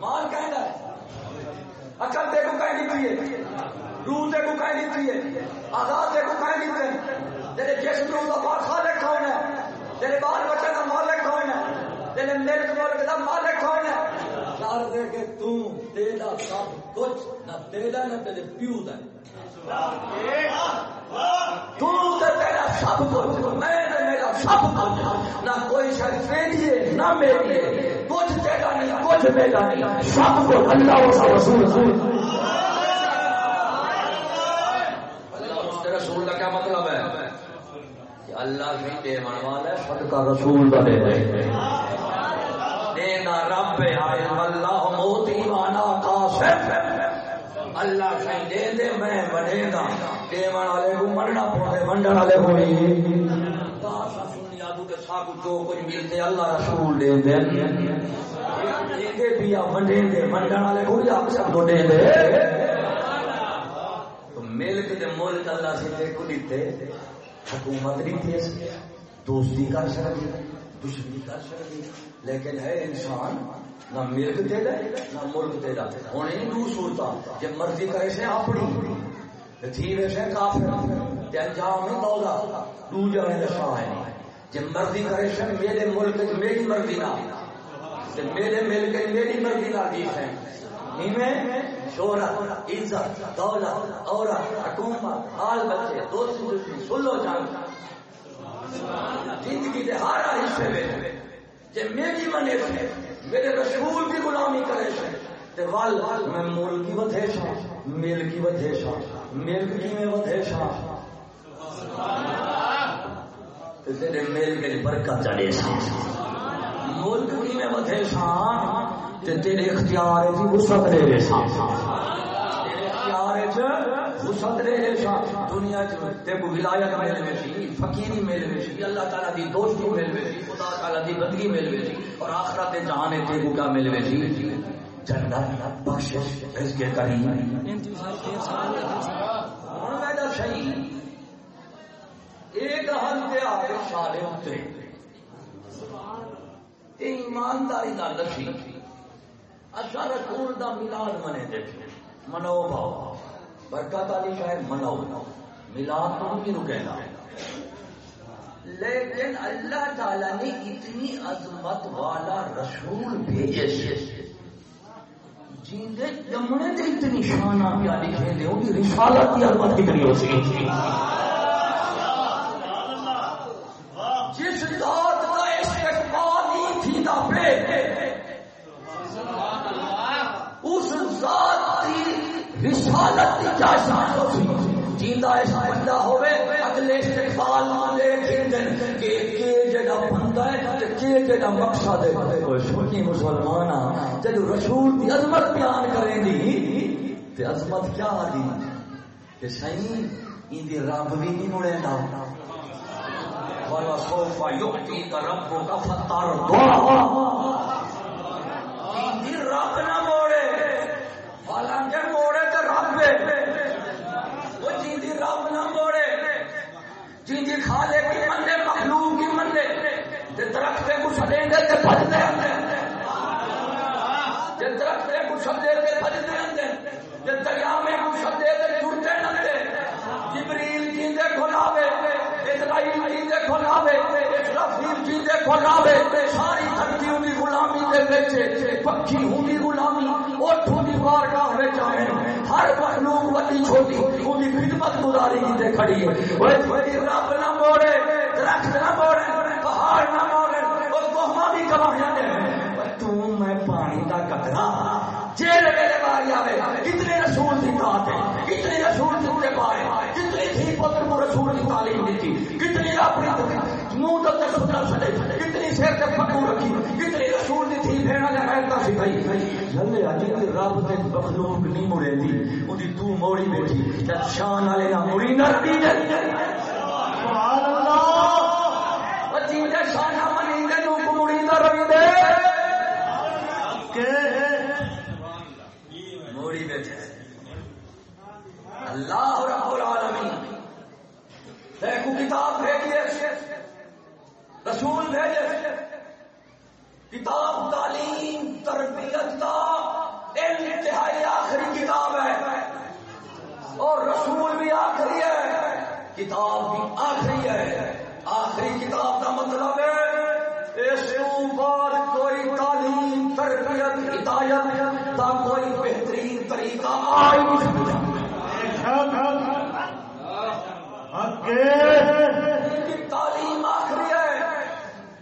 مال کہنا ہے۔ اکل تے کو کہیں دیتی ہے روح دے کو کہیں دیتی ہے آزاد دیکھو کو کہیں دیتے ہیں تیرے جسم روح کا بادشاہ لکھا ہونا ہے؟ تیرے بال بچے کا مالک ہونا ہے؟ تیرے ملک ملک کا مالک ہونا ہے؟ سار دے کے تو تیرا سب کچھ، نہ تیرا نہ تیرے پیو دا تو تے تیرا سب کچھ، میں نے میرا سب کچھ۔ نہ کوئی شاید تیری ہے نہ میری۔ ہے کچھ تیرا نہیں، کچھ میرا نہیں۔ سب کچھ اللہ و رسول اللہ اس کے رسول کا کیا مطلب ہے؟ کہ اللہ بھی دے من والا ہے، صدقہ رسول کا دے دے۔ دینا رب آئے، اللہ موتی وانا قاسم اللہ کہیں دے دے، میں بنے گا۔ دے من والے کو مرنا پڑے منڈن والے کو نہیں۔ سنیا تو سب جو کچھ ملتے، اللہ رسول دے دے۔ دے دے پیا منڈے دے منڈن والے کو یا سب کو دے دے۔ تو ملک دے ملک اللہ سے دے کو دیتے، حکومت دیتی ہے دوستی کر سکتی، دشمنی کر سکتی۔ لیکن ہے انسان نہ ملک دے دے، نہ ملک دے دے۔ ہوں یہ دو صورت جب مرضی کرے سے اپنی تھی ویسے کافر۔ تے انجام میں دولا دو جانے کا شاہ ہے جب مرضی کرے سے میرے ملک میری مرضی نہ۔ تے میرے ملک میری مرضی نہ دی ہے میں شہرت، عزت، دولت، عورت، حکومت حال بچے، دوستی دوستی، سلو جان۔ زندگی کے ہر حصے میں جب میری منے سے میرے رسول کی غلامی کرے تے وال، میں مول کی ودھیشا میل کی ودھیشا میل کی میں ودھیشا تے تیرے میل کے برکت چڑھے سا ملک کی میں ودھیشا تے تیرے اختیار کی وسعت دے دے سا تیرے اختیار وچ سا دنیا تے ولایت مل ویسی فقیری مل ویسی اللہ تعالی دی دوستی مل ویسی خدا تعالی دی بندگی مل ویسی اور آخرت جہان تے کو کیا مل جنت، بخشش، رزق کریم۔ انتظار کے سال میں دا صحیح۔ ایک تے سارے اترے۔ ایمانداری دسی رسول دا ملاد منے دیکھے منو بھاؤ۔ برکت علی شاید منو ملاد تو کی رکے گا۔ لیکن اللہ تعالی نے اتنی عظمت والا رسول بھیجے سے جیندے جمنے تے اتنی شانہ کیا لکھے دے ان رسالت کی عظمت کتنی ہو سکی کی رسالت کیا شان جیندا ایسا بندہ ہوئے، اگلے استقبال مانے کھندن کہ جڑا بندہ ہے جڑا مقصد ہے سنی مسلمان جب رسول دی عظمت بیان کریں دی تے عظمت کیا دی؟ کہ صحیح ان دی رب بھی نہیں مڑے گا وَلَا ان دی رب نہ موڑے تو رب وہ جیندی رب نہ موڑے جیندی کھالے کی مندے، مخلوق کی مندے۔ تے درخت کو سدیں گے تے بھج دے تے درخت کو سدے تے بھج دے تے دریا میں کو سدے تے جڑتے نہ جبریل جیندے کھلاوے۔ ساری دھرتی غلامی دے وچ غلامی بارگاہ وچ آئے ہر مخلوق وڈی چھوٹی خدمت گزاری کی کھڑی ہے۔ اوے رب نہ موڑے، درخت نہ موڑے، پہاڑ نہ موڑے او گواہیاں دے تو میں پانی دا قطرہ جیل میرے باری آئے کتنے رسول کی بات کتنے رسول کے پائے کتنی تھی پتر کو رسول کی تعلیم دیتی۔ کتنی اپنی منہ تک سترا چلے کتنی سیر تک پکو رکھی۔ کتنی رسول کی تھی بھیڑا جا رہتا سی بھائی۔ جلے اجی کے رب تے مخلوق نہیں مڑے دی۔ اودی تو موڑی بیٹھی۔ تے شان والے نہ مڑی نہ دی سبحان اللہ۔ وجی دے شان منی دے نو کو مڑی نہ روی دے۔ کہ موڑی بیٹھے اللہ رب العالمین دیکھو کتاب بھیجیے رسول بھیجے۔ کتاب، تعلیم، تربیت کا انتہائی آخری کتاب ہے۔ اور رسول بھی آخری ہے۔ کتاب بھی آخری ہے۔ آخری کتاب کا مطلب ہے، اس بعد کوئی تعلیم، تربیت، ہدایت تعلیم آخری ہے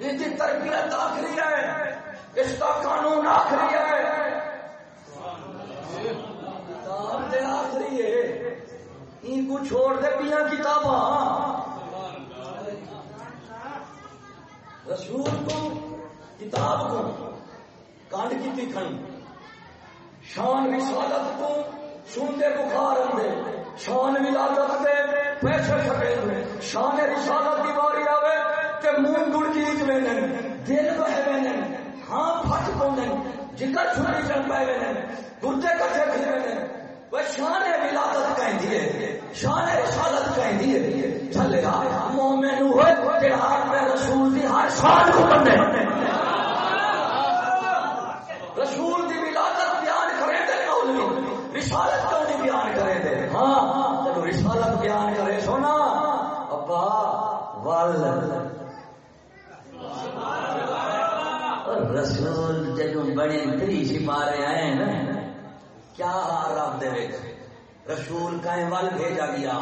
ان کی تربیت آخری ہے اس کا قانون آخری ہے کتاب دے آخری ہے ان کو چھوڑ دے پیا کتاباں رسول کو کتاب کو کانڈ کی تکھن شان رسالت کو سنتے بخار اندے شان ولادت دے، پیسے سکے دے شان رسالت دی باری آوے تے منہ گڑ چیز میں دل بہے میں ہاں پھٹ کو جگر چھوڑی چل پائے میں نن، گردے کٹھے بھی میں نن۔ وہ شان ولادت کہیں دیئے شان رسالت کہیں دیئے چلے گا مومن ہوئے جڑا ہاتھ میں رسول دی ہر شان کو بندے رسول دی ولادت بیان کرے دے مولوی رسالت کیوں نہیں بیان کرے دے ہاں جب رسالت بیان کرے، سونا۔ ابا وال رسول جدو بڑے تری سپارے آئے نا، کیا رب دے رسول کہیں ول بھیجا گیا۔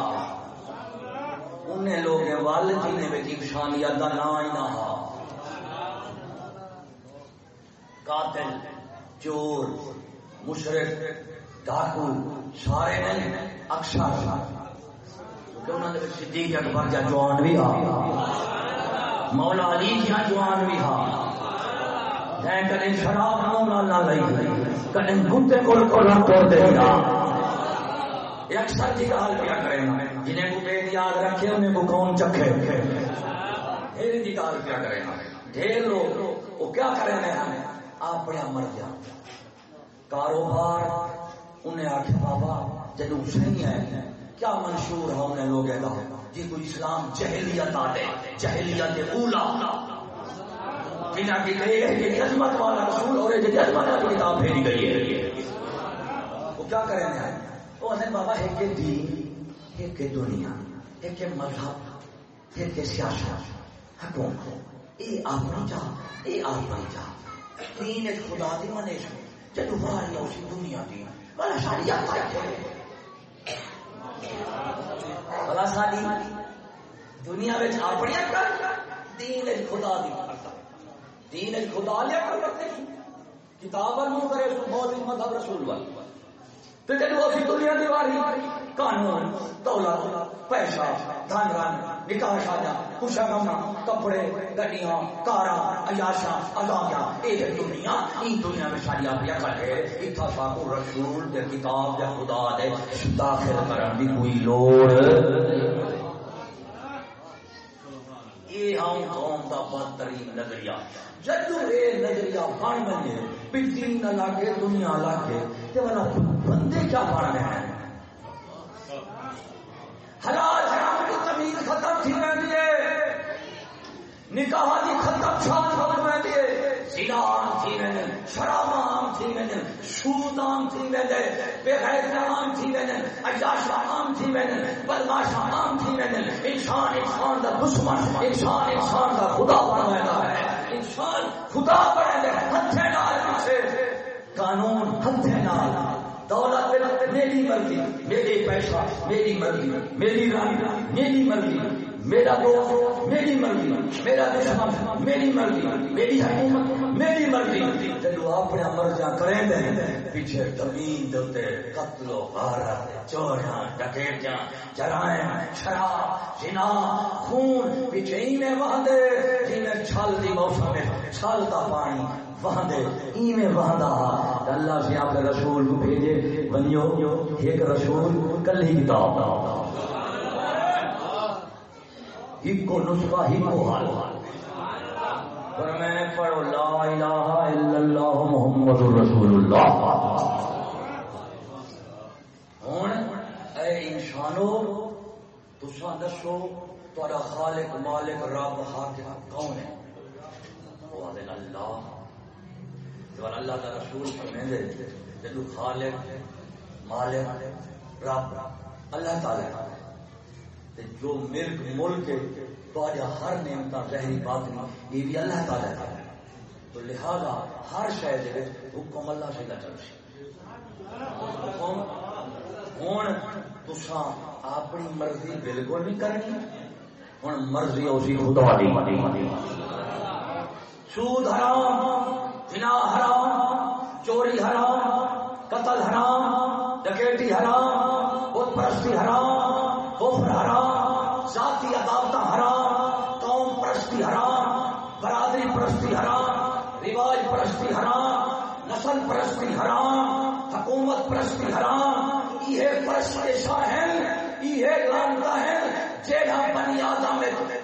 انہیں لوگ ول جینے وچ ایک شانیت دا ہی نہ ہا قاتل، چور مشرق ڈاکو سارے نے اکثر۔ کیونکہ انہوں نے صدیق اکبر جا جوان بھی ہا مولا علی جا جوان بھی ہا میں کدے شراب مولا نہ لئی کدے کول توڑ دے گا یہ اکثر کی گال کیا کرے جنہیں کو یاد رکھے، انہیں کو کون چکھے کی جی گال کیا کرے ڈھیر لوگ، وہ کیا کرے مر گیا کاروبار انہیں آخیا بابا، جدو صحیح ہے کیا منشور ہے انہیں لوگ جی کوئی اسلام جہلیت آ دے جہلیت اولا. کی ہے کہ عظمت والا رسول اور عظمت والی کتاب پھیری گئی ہے، وہ کیا کریں گے وہ بابا، ایک دین، ایک دنیا، ایک مذہب، ایک سیاست، حکومت یہ چاہ یہ چاہ دین ایک خدا دی منیش جدو بھاری اسی دنیا دی ساری ساری دنیا اپنی کر دین خدا دی دین خدا لیا کر کرتے کتاب کرے سو بہت مذہب رسول والی تو جب اسی دنیا دیواری قانون، دولت، پیسہ، دھن رن، نکاح شادہ خوشا گما کپڑے، گڈیاں کارا عیاشا ازایا یہ دنیا ان دنیا میں ساری آپ کر ہے اتھا ساکو رسول دے کتاب دے خدا دے، داخل کرن دی کوئی لوڑ۔ یہ ہم قوم بدترین نظریہ جدو یہ نظریہ بن بنے بھی دین نہ لاگے، دنیا لاگے، تے بندے کیا بن رہے ہیں؟ حلال حرام کی تمیز ختم تھی ہے۔ نکاح کی ختم شان زنا عام تھی میں شراب تھی میں سود تھی میں بے غیر تھی میں عیاشا عام تھی میں بدماشا عام تھی میں انسان انسان کا دشمن، انسان انسان کا خدا بن رہا ہے۔ انسان خدا بنے دے ہتھے نال پیچھے۔ قانون ہتھے نال۔ دولت میری مرضی، میری پیسہ میری مرضی، میری رنگ میری مرضی۔ میرا دوست، میری مرضی، میرا دشمن، میری مرضی، میری حکومت میری مرضی۔ جدو اپنے مرضیاں کریں دے، پیچھے زمین دے قتل و غارت چوریاں ڈکیتیاں، جرائم، شراب زنا خون، پیچھے ہی میں وہدے جی میں چھل دی موسم میں چھل کا پانی وہدے ہی میں وہدا اللہ سے آپ رسول کو بھیجے، بنیو، ایک رسول کل ہی کتاب۔ ہکو نسخہ ہکو حال۔ پر میں پڑھو لا الہ الا اللہ محمد رسول اللہ۔ ہوں اے انسانو تسا دسو تھوڑا خالق، مالک، رب، حاکم کون ہے؟ وہ آدھے اللہ جو اللہ کا رسول فرمیندے جدو خالق، مالک، رب، اللہ تعالی جو ملک ملک باجا ہر نعمت ظہری بات نہیں یہ بھی اللہ تعالی کا تو لہذا ہر شہر حکم اللہ سے چل ہوں تسا اپنی مرضی بالکل نہیں کرنی۔ ہوں مرضی اسی خدا دی سود حرام، جنا حرام، چوری حرام، قتل حرام ڈکیٹی حرام، بت پرستی حرام ذاتی عدالت حرام، قوم پرستی حرام، برادری پرستی حرام، رواج پرستی حرام، نسل پرستی حرام، حکومت پرستی حرام۔ یہ پرست ہیں، یہ لانتا ہے جیڑا بنی آدم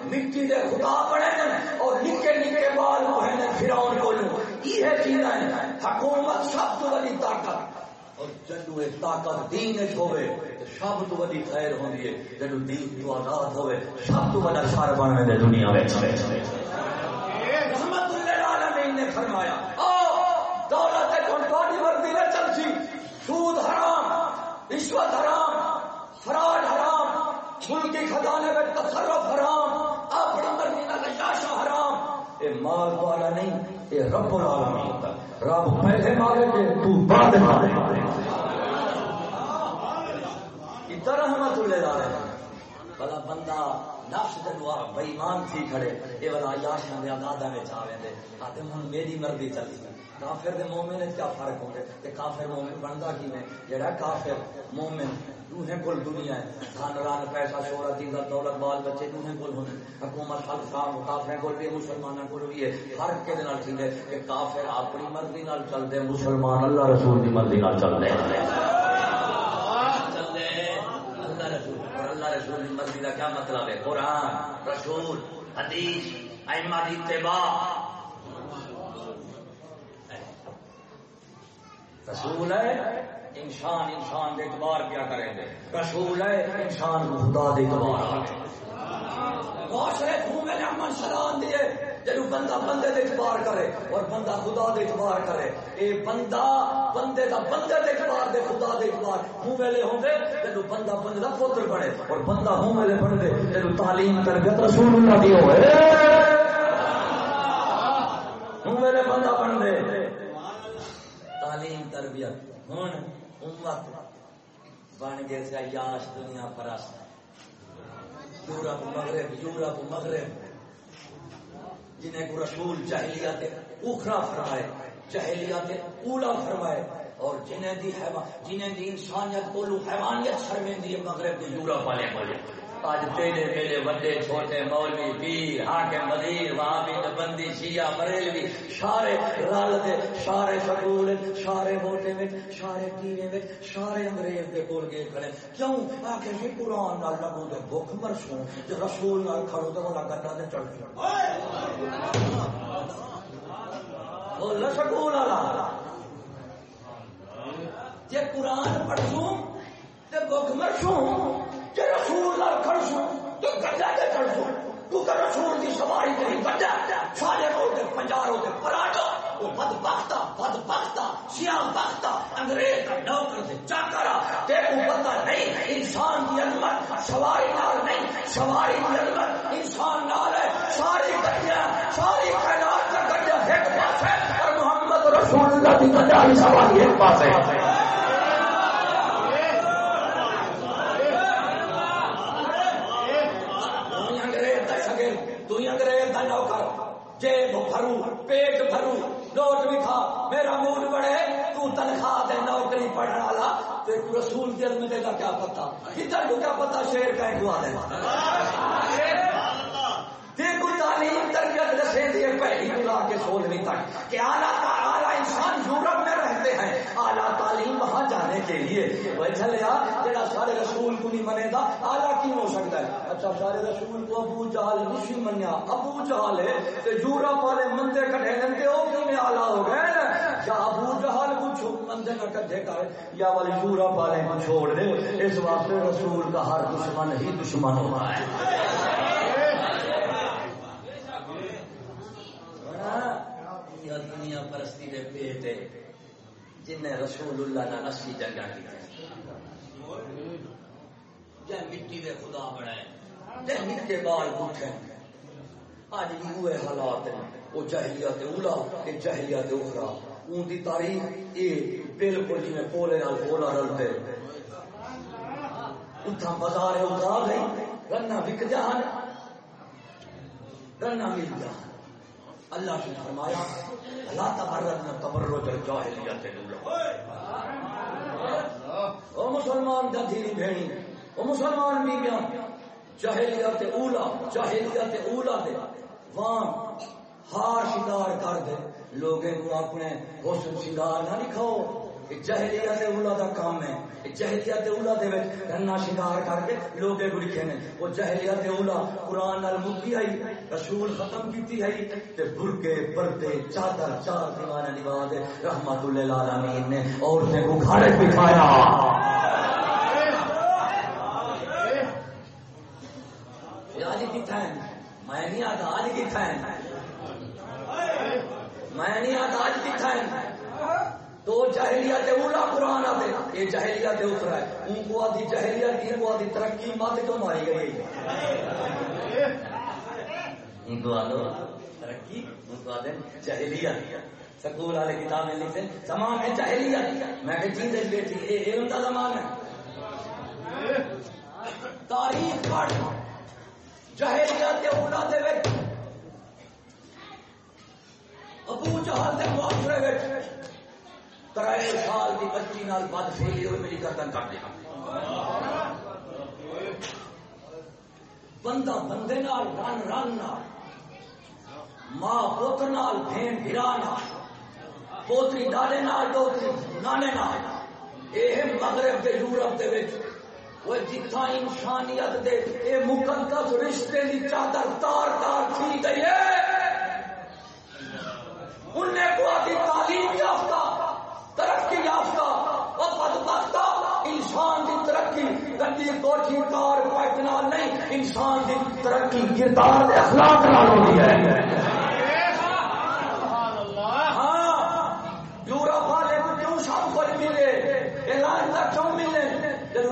مٹی دے خدا بڑے اور نکے نکے بال کو ہے پھراؤن کو یہ چیزیں حکومت سب تو بڑی طاقت۔ اور جدو طاقت دین ہوئے سب تو بڑی خیر ہوندی ہے جدو دین تو آزاد ہوئے سب تو بڑا شر بننے دے دنیا میں رحمت للعالمین نے فرمایا او دولت کون تھوڑی مرضی نہ چلسی سود حرام، رشوت حرام، فراڈ حرام، ملکی خزانے میں تصرف حرام اپنی مرضی نہ نشاشا حرام اے مال والا نہیں، اے رب العالمین ہوتا رب پہلے مارے گے، تو بعد مارے رحمت اللہ بلا بندہ نفس جدو بےمان تھی کھڑے، یہ والا یاشا دیا دادا میں دے آتے ہوں میری مرضی چلی۔ کافر دے مومن کیا فرق ہوگا تے کافر مومن بنتا کی جڑا کافر مومن دنیا ہے ران، پیسہ، شہرت، عزت، دولت، بال، بچے دوہیں کل حکومت حق شام کافر بھی بھی ہے۔ فرق کے نال تھی کہ کافر اپنی مرضی نال چلتے مسلمان اللہ رسول دی مرضی نال چلتے ہیں اللہ رسول مرضی کا کیا مطلب ہے؟ قرآن، رسول، حدیث احمد اتباع۔ رسول ہے، انسان انسان کے اعتبار کیا کریں گے؟ رسول ہے، انسان خدا کے اعتبار بہت سارے خوب ہے امن سلام دیے جب بندہ بندے دے اعتبار کرے اور بندہ خدا دے اعتبار کرے۔ اے بندہ، بندے دا بندے دے اعتبار دے، خدا دے اعتبار۔ منہ ویلے ہوں گے جب بندہ بندے دا پتر بنے۔ اور بندہ منہ ویلے بن دے جب تعلیم تربیت رسول اللہ دی ہوئے۔ منہ ویلے بندہ بن دے۔ تعلیم، تربیت۔ ہوں امت بن گئے سے یاش دنیا پرست۔ یورپ، مغرب یورپ، مغرب۔ جنہیں کو رسول جہلیت اوکھرا فرمائے جہلیت اولا فرمائے۔ اور جنہیں دی جنہیں دی انسانیت کو لو حیوانیت شرمندی مغرب دی یورپ والے والے آج تیرے میرے وڈے چھوٹے مولوی پیر، حاکم وزیر وہاں بھی بندی شیعہ بریلوی سارے رل دے سارے سکول سارے موٹے میں سارے کیوے میں سارے انگریز دے کول گئے کھڑے۔ کیوں؟ آکھے جی قرآن نال لگو دے بھوک مرسوں جو رسول نال کھڑو تے والا گڈا تے چڑھ چڑھ بول سکول والا، جے قرآن پڑھوں تے بھوک مرسوں کہ رسول نال کھڑسوں تو گڈا تے چڑھسوں تو کہ رسول دی سواری تے گڈا سارے ہوتے پنجاروں تے پراٹا وہ بد بختا بد بختا سیاہ بختا انگریز کا نوکر سے چاکرا تے کو پتہ نہیں، انسان دی علمت سواری نال نہیں، سواری دی علمت انسان نال ہے۔ ساری گڈیاں ساری کائنات کا گڈا ایک پاس ہے۔ اور محمد رسول اللہ دی گڈا سواری ایک پاس ہے تو ہی انگریز کا نوکر جیب بھرو پیٹ بھرو لوٹ بھی کھا میرا موڈ بڑھے تو تنخواہ دے نوکری پڑھنے والا تو رسول دل علم دے گا کیا پتا ادھر کو کیا پتا شیر کا ایک دعا دے دیکھو تعلیم تربیت دسے دیے پہلی گلا کے سولہویں تک کہ آلہ کا اعلیٰ انسان یورپ میں رہتے ہیں۔ اعلیٰ تعلیم وہاں جانے کے لیے۔ وہ چلیا جڑا سارے رسول کو نہیں منے گا۔ اعلیٰ کیوں ہو سکتا ہے؟ اچھا سارے رسول کو ابو جہل نہیں منیا۔ ابو جہل ہے تو یورپ والے مندے کٹے لگتے وہ کیوں اعلیٰ ہو گئے؟ نا کیا ابو جہل کو مندے نہ کٹھے کر یا والے یورپ والے کو چھوڑ دے۔ اس واسطے رسول کا ہر دشمن ہی دشمن ہوتا ہے۔ ہاں، دنیا پرستی دے پیٹ جن رسول اللہ نہ نسی جنگا کی جے مٹی دے خدا بنائے۔ جے مٹی بال اٹھے آج بھی ہوئے حالات ہیں۔ وہ جہلیت اولا کہ جہلیت اخرا۔ ان دی تاریخ اے بالکل جی میں پولے نال پولا رلتے اتھا بازار اتھا گئی رنا بک جہان رنا مل جہان اللہ سے فرمایا اللہ تبرت نہ تبرج الجاہلیت او مسلمان دا دھیری بھینی، او مسلمان بیبیاں جاہلیت اولا جاہلیت اولا دے وان ہار شکار کر دے لوگوں کو اپنے حسن شکار نہ دکھاؤ جہلیت اولا دا کام ہے۔ جہلیت اولا دے وچ رنا شکار کر کے لوگے کو لکھے نے۔ وہ جہلیت اولا قرآن نال مکی آئی، رسول ختم کیتی ہے تے برکے پردے چادر چار دیوانے نوا دے۔ رحمت اللہ العالمین نے عورتیں کو کھاڑے بٹھایا آج کتنا ہے میں نہیں آتا، آج کتنا ہے میں نہیں آتا، آج کتنا ہے تو جہلیت اولا قرآن آتے یہ جہلیت اترا ہے۔ ان کو آدھی جہلیت ان کو آدھی ترقی، مت کیوں ماری گئی؟ ان کو آدھو ترقی ان کو آدھے جہلیت سکول والے کتابیں لکھتے زمان ہے جہلیت میں کہ چیز بیٹھی یہ علم کا زمان ہے۔ تاریخ پڑھ۔ جہلیت اولا دے ابو جہل دے معاشرے وچ۔ ترائے سال کی بچی نال بد فیلی ہوئی میری گردن کر دیا بندہ بندے نال، رن رن نال، ماں پوتر نال بہن بھرا نال، پوتری ڈالے نال، دوتری نانے نال۔ یہ مغرب کے یورپ دے وچ، وہ جتھا انسانیت دے اے مقدس رشتے دی چادر تار تار تھی گئی ہے انہیں کو آدھی تعلیم یافتہ ترقی یافتہ اور بدبختہ انسان کی ترقی، گندی کوٹھی کار پیٹ نال نہیں، انسان کی ترقی کردار اخلاق نال ہوتی ہے۔ ہاں یورپ والے کو کیوں سب کچھ ملے؟ اعلان کا کیوں ملے؟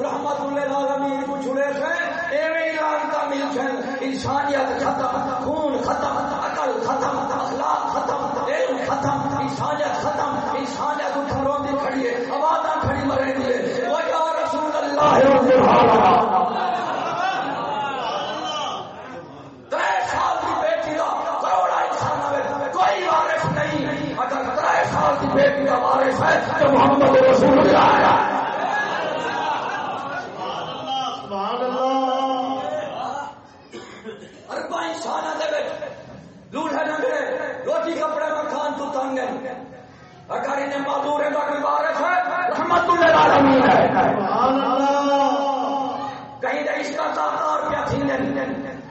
رحمت اللہ العالمین کو چھڑے تھے، ایویں اعلان کا مل تھے انسانیت ختم، خون ختم، عقل ختم، اخلاق ختم، علم ختم، انسانیت ختم، انسانیت اٹھا کھڑی ہے آواز کھڑی مرے دیے وہ یا رسول اللہ۔ ترے سال کی بیٹی کا کروڑا انسان کوئی وارث نہیں۔ اگر ترے سال کی بیٹی کا وارث ہے تو محمد رسول اللہ ہے اربائیں سالہ دے وچ لوڑے نگرے روٹی کپڑے مکان تو تنگ ہے اگر انہیں معذور ہے کوئی وارث ہے رحمت اللہ العالمین ہے۔ کہیں دے اس کا ساکار کیا تھی؟ نے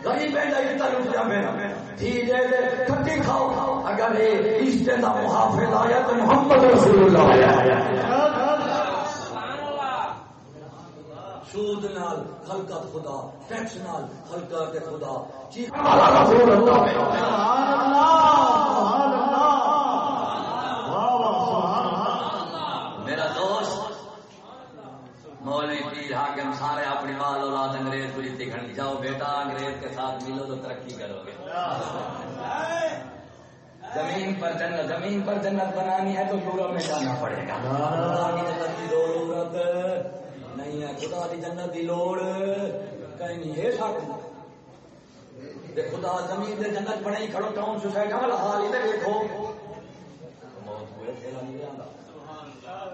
غریب ہے دے تا لٹ جاوے تھی دے دے کھٹی کھاؤ۔ اگر یہ رشتے دا محافظ آیا تو محمد رسول اللہ آیا۔ سود نال خلقت خدا ٹیکس نال خلقت خدا۔ چیز رسول اللہ۔ میرا دوست پیر حاکم سارے اپنی مال اولاد انگریز کو جتنی کھڑی جاؤ بیٹا انگریز کے ساتھ ملو تو ترقی کرو گے۔ زمین پر جنت زمین پر جنت بنانی ہے تو یورپ میں جانا پڑے گا۔ خدا کی جنت کی ضرورت نہیں ہے خدا کی جنت کی لوڑ۔ کہیں نہیں ہے ساتھ خدا زمین دے جنت بنے کھڑو۔ ٹاؤن سوسائٹی والا حال ہی دیکھو۔ موت ہوئے نہیں آندا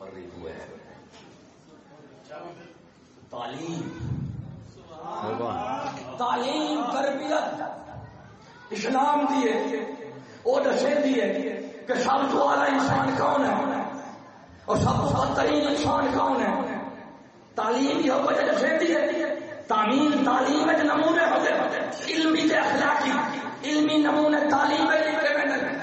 مرضی ہوئے تعلیم۔ تعلیم تربیت۔ اسلام دیے وہ دسے دیے کہ سب تو اعلی انسان کون ہے؟ اور سب سے بدترین انسان کون ہے؟ تعلیم یہ وجہ دسے دیے تعلیم تعلیم نمونے ہوتے علمی اخلاقی علمی نمونے تعلیم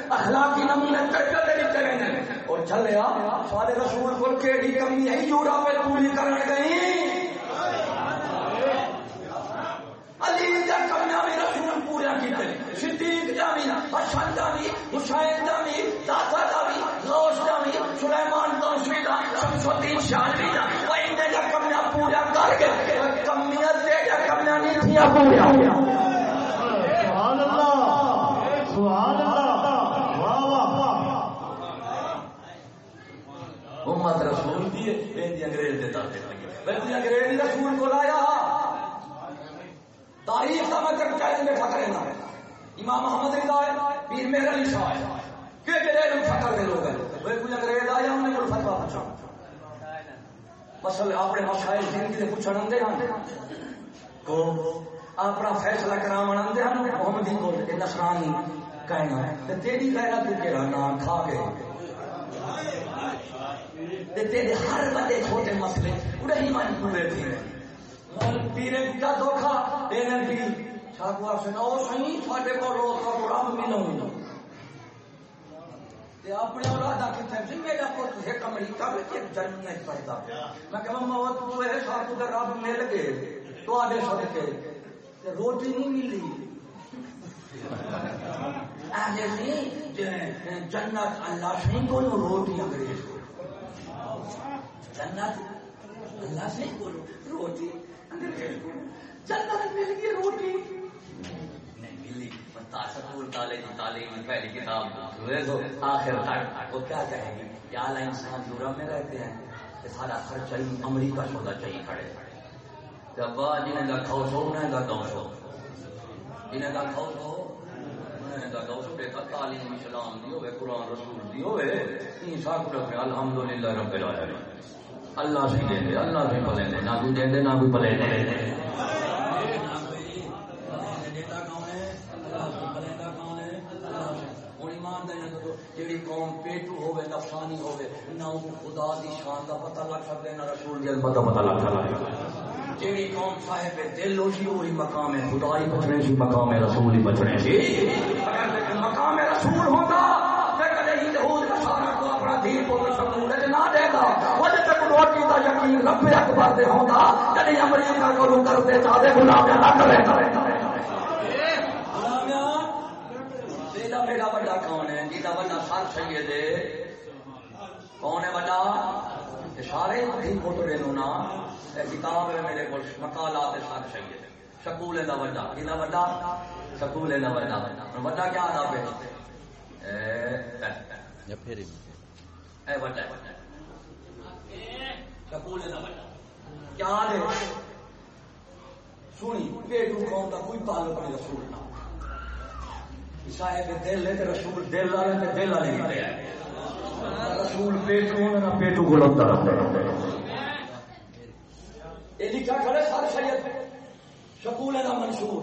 اخلاقی نمونے تربیت لکھتے رہنے اور چلے آ سارے رسول کو کیڑی کمی ہے جو پہ پوری کرنے گئی علی دا کامیابی رسول پورا کیتے صدیق جامی حسن جامی حسین جامی داتا جامی غوث جامی سلیمان قاسمی دا شمس الدین شاہی دا وہ ان دا کمیا پورا کر کے، کمیاں دے دا کمیاں نہیں تھیا پورا۔ سبحان اللہ سبحان اللہ۔ امت رسول دی اے دی انگریز دے تاتے لگے میں انگریز دی رسول کو لایا تاریخ کا مطلب چیلنج میں فخر ہے امام محمد رضا ہے پیر میرا علی شاہ ہے کہ جڑے لوگ فخر دے لوگ ہیں وہ کوئی انگریز آیا انہوں نے کوئی فتوا پوچھا مسئلے اپنے مسائل زندگی دے پوچھن اندے ہیں کو اپنا فیصلہ کراون اندے ہیں محمدی کو کہ نصرانی کہنا ہے تے تیری غیرت تے کیڑا نام کھا گئے تے تیرے ہر بڑے چھوٹے مسئلے اڑے ہی من پورے تھے پیرے دینے بھی سے کو روز کا رب ملو اپنے جی میرا پوت امریکہ میں جنت میں کہ مما تو ہے رب مل گئے۔ تو آدے روٹی نہیں ملی۔ نہیں جنت اللہ سے کو روٹی انگریز کو۔ جنت اللہ سے کو۔ روٹی جنت مل گئی روٹی ملی۔ سکول تالے تعلیم پہلی کتاب۔ آخر تک۔ وہ کیا کہ اعلیٰ انسان یورپ میں رہتے ہیں، کہ سارا خرچہ ہی امریکہ سودا چاہیے کھڑے۔ جب جنہیں کا کھو سو، انہیں کا دو سو۔ جنہیں کا کھو سو انہیں کا دو سو دیکھا تعلیم اسلام دی ہوئے قرآن رسول دی ہوئے تین سال رکھے الحمدللہ رب العالمین۔ اللہ سے دے دے اللہ سے پلے دے نہ کوئی دے دے نہ کوئی پلے دے۔ جیڑی قوم پیٹو ہوے نفسانی ہوے نہ خدا دی شان دا پتہ لگ سکے نہ رسول دی۔ عظمت دا پتہ لگ سکے جیڑی قوم صاحب دل ہو سی وہی مقام خدا ہی بچنے سی مقام ہے رسول ہی بچنے سی اگر مقام رسول ہوتا رب اکبر دے ہوندا امریکہ کو کرتے چاہے نہ کرے۔ میرا بڑا کون ہے؟ جیتا بڑا سر سید کون ہے بڑا سارے ہی پوترے نو نا کتاب ہے میرے کو مکالات سر سید شکول دا بڑا کتا بڑا شکول دا بڑا بڑا کیا آدھا پہ اے بڑا شکول دا بڑا کیا دے سنی پیٹو قوم کوئی تعلق نہیں رسول نہ۔ صاحب دل ہے رسول دل والے دل والے دے رسول پیٹو نہ پیٹو کو لگتا رہتا یہ لکھا کھڑے سارے سید شکول ہے نا منشور۔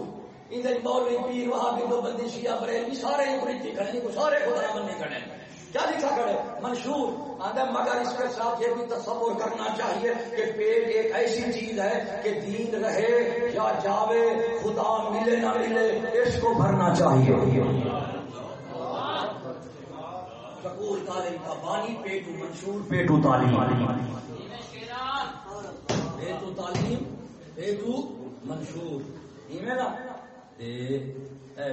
ان دے مولوی پیر وہاں بھی دو بندی شیعہ بریلوی، سارے پریتی کھڑے نہیں سارے خدا من نہیں کھڑے کیا لکھا کھڑے منشور۔ آدھا مگر اس کے ساتھ یہ بھی تصور کرنا چاہیے کہ پیٹ ایک ایسی چیز ہے کہ دین رہے یا جاوے، خدا ملے نہ ملے، اس کو بھرنا چاہیے۔ سکول تعلیم کا بانی پیٹو منشور پیٹو تعلیم۔ پیٹو تعلیم پیٹو منشور۔ اے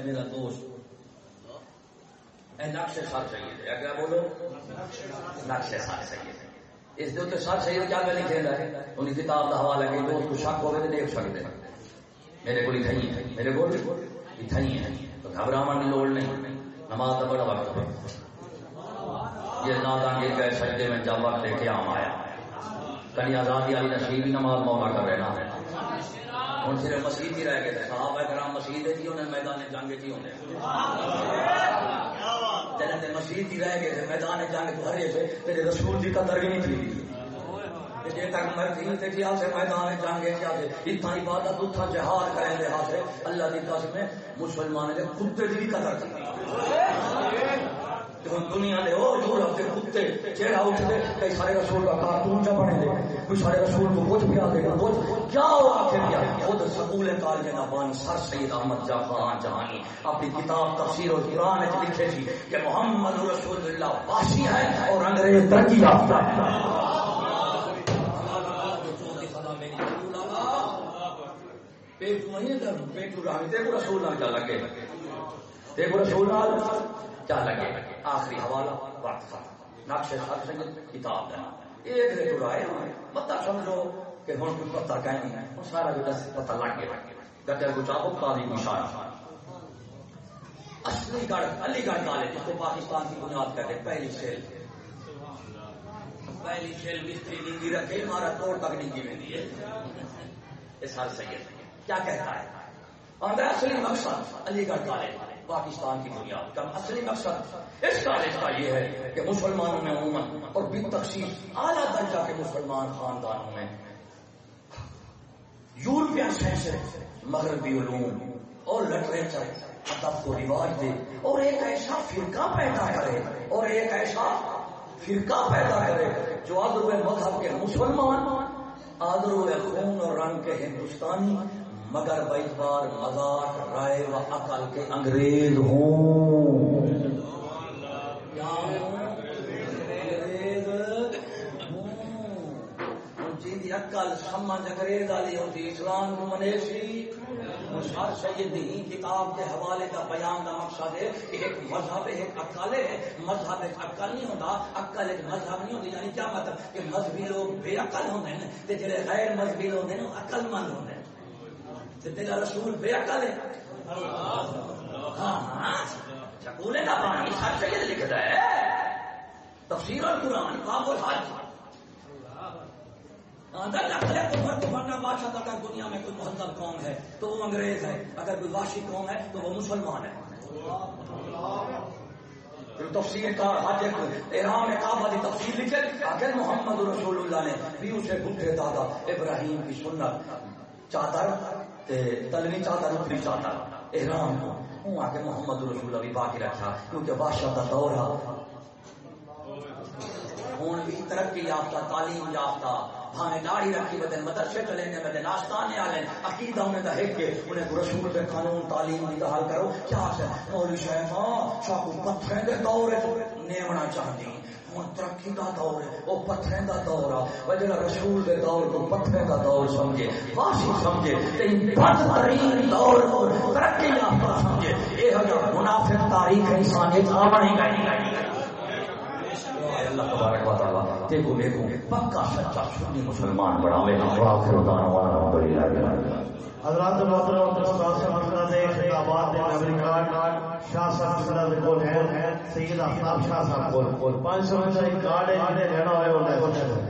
میرا دوست۔ نقش سر سید ہے۔ کیا بولو؟ نقش سر سید اس دے سر سید کیا میں لکھے ہے؟ ان کتاب کا حوالہ کہ دوست کو شک ہوگا تو دیکھ سکتے میرے کو تھئی ہے میرے کو تھئی ہے تو گھبراہٹ کی لوڑ نہیں۔ نماز کا بڑا وقت ہے۔ یہ نہ یہ کہ سجدے میں جب وقت لے کے آم آیا۔ کہیں آزادی والی نصیب ہی نماز مولا کر رہے نا۔ ہوں صرف مسیح ہی رہ گئے صاحب کرام مسیح ہی ہونے میدان جنگ چ ہونے۔ جنہیں مسیح ہی رہ گئے میدان جنگ بھرے تھے تیرے رسول کی قدر بھی نہیں تھی۔ جی تک مرضی جی، تے کیا سے میدان جنگ کیا سے جی، اتنا عبادت، اتنا جہاد کریں دے ہاتھ اللہ دی قسم ہے مسلمان دے کتے دی قدر کی۔ دنیا دے او یورپ دے کتے چہرہ اٹھتے کئی سارے رسول کا کارٹون چا بنے دے کوئی سارے رسول کو کچھ پیا دے گا کچھ کیا ہو آخر کیا خود سکول کالج کا بان سر سید احمد جا خان جہانی اپنی کتاب تفسیر اور قرآن لکھے تھی کہ محمد رسول اللہ واشی ہے اور انگریز ترقی یافتہ ہے پیٹ نہیں پیٹ کو رسول نال کیا لگے دیکھو رسول نال کیا لگے آخری حوالہ وقت نقش کتاب ہے۔ ایک دے تو آئے پتہ سمجھو کہ ہوں کوئی پتہ کہیں نہیں ہے۔ سارا جو دس پتہ لگ گیا۔ گٹر کو چاہو تعلیم اشارہ اصلی گڑھ، علی گڑھ کالج جس کو پاکستان کی بنیاد کرتے پہلی سیل پہلی سیل مستری ننگی رکھے ہمارا توڑ تک ننگی میں دیے اس حال سید۔ کیا کہتا ہے؟ اور اصلی مقصد علی گڑھ کالج پاکستان کی بنیاد کا اصلی مقصد اس کالج کا یہ ہے کہ مسلمانوں میں عموماً اور بھی تقسیم اعلیٰ درجہ کے مسلمان خاندانوں میں یورپین سائنس مغربی علوم اور لٹریچر ادب کو رواج دے اور ایک ایسا فرقہ پیدا کرے، اور ایک ایسا فرقہ پیدا کرے جو آدر مذہب کے مسلمان آدر خون اور رنگ کے ہندوستانی مگر بھائی بار مزاق رائے و عقل کے انگریز ہوں۔ جی عقل، سمجھ انگریز والی ہوتی اسلام کو منیشی۔ ہر سید ہی کتاب کے حوالے کا بیان کا مقصد ہے کہ ایک مذہب ایک عقل ہے۔ مذہب ایک عقل نہیں ہوتا عقل ایک مذہب نہیں ہوتی یعنی کیا مطلب؟ کہ مذہبی لوگ بے عقل ہوتے ہیں جڑے غیر مذہبی لوگ ہیں عقل مند ہوتے ہیں۔ تیرا رسول بے عقل ہے ہاں چکولے کا پانی سب سے لکھتا ہے تفسیر القرآن باب الحج اگر اگلے کفر کفر کا بادشاہ اگر دنیا میں کوئی مہذب قوم ہے تو وہ انگریز ہے اگر کوئی واشی قوم ہے تو وہ مسلمان ہے تفسیر کا حج ایران کعبہ کی تفسیر لکھے اگر محمد رسول اللہ نے بھی اسے بڈھے دادا ابراہیم کی سنت چادر تلوی چادر اتری چادر احرام کو۔ ہوں آ کے محمد رسول اللہ بھی باقی رکھا، کیونکہ بادشاہ کا دور ہوں بھی ترقی یافتہ، تعلیم یافتہ۔ بھاوے داڑھی رکھی بدن مدرسے چلے نے بدن والے عقیدہ انہیں انہیں رسول کے قانون، تعلیم کی حل کرو۔ کیا مولوی دور نیمنا چاہتی ہوں ترقی کا دور ہے وہ پتھریں کا دور ہے وجہ رسول کے دور کو پتھریں کا دور سمجھے، واشی سمجھے بدترین دور ترقی یافتہ سمجھے۔ یہ منافق تاریخ انسانیت آمنی گئی گئی اللہ تبارک و تعالی پکا سچا سنی مسلمان بڑھاوے واخر دعوانا الحمدللہ حضرات محترم استاد سے دے خطابات دے امریکان شاہ صاحب صدر دے کول ہے سید افتاب شاہ صاحب کول۔ پانچ سو ایک کارڈ ہے جنہیں رہنا ہوئے انہیں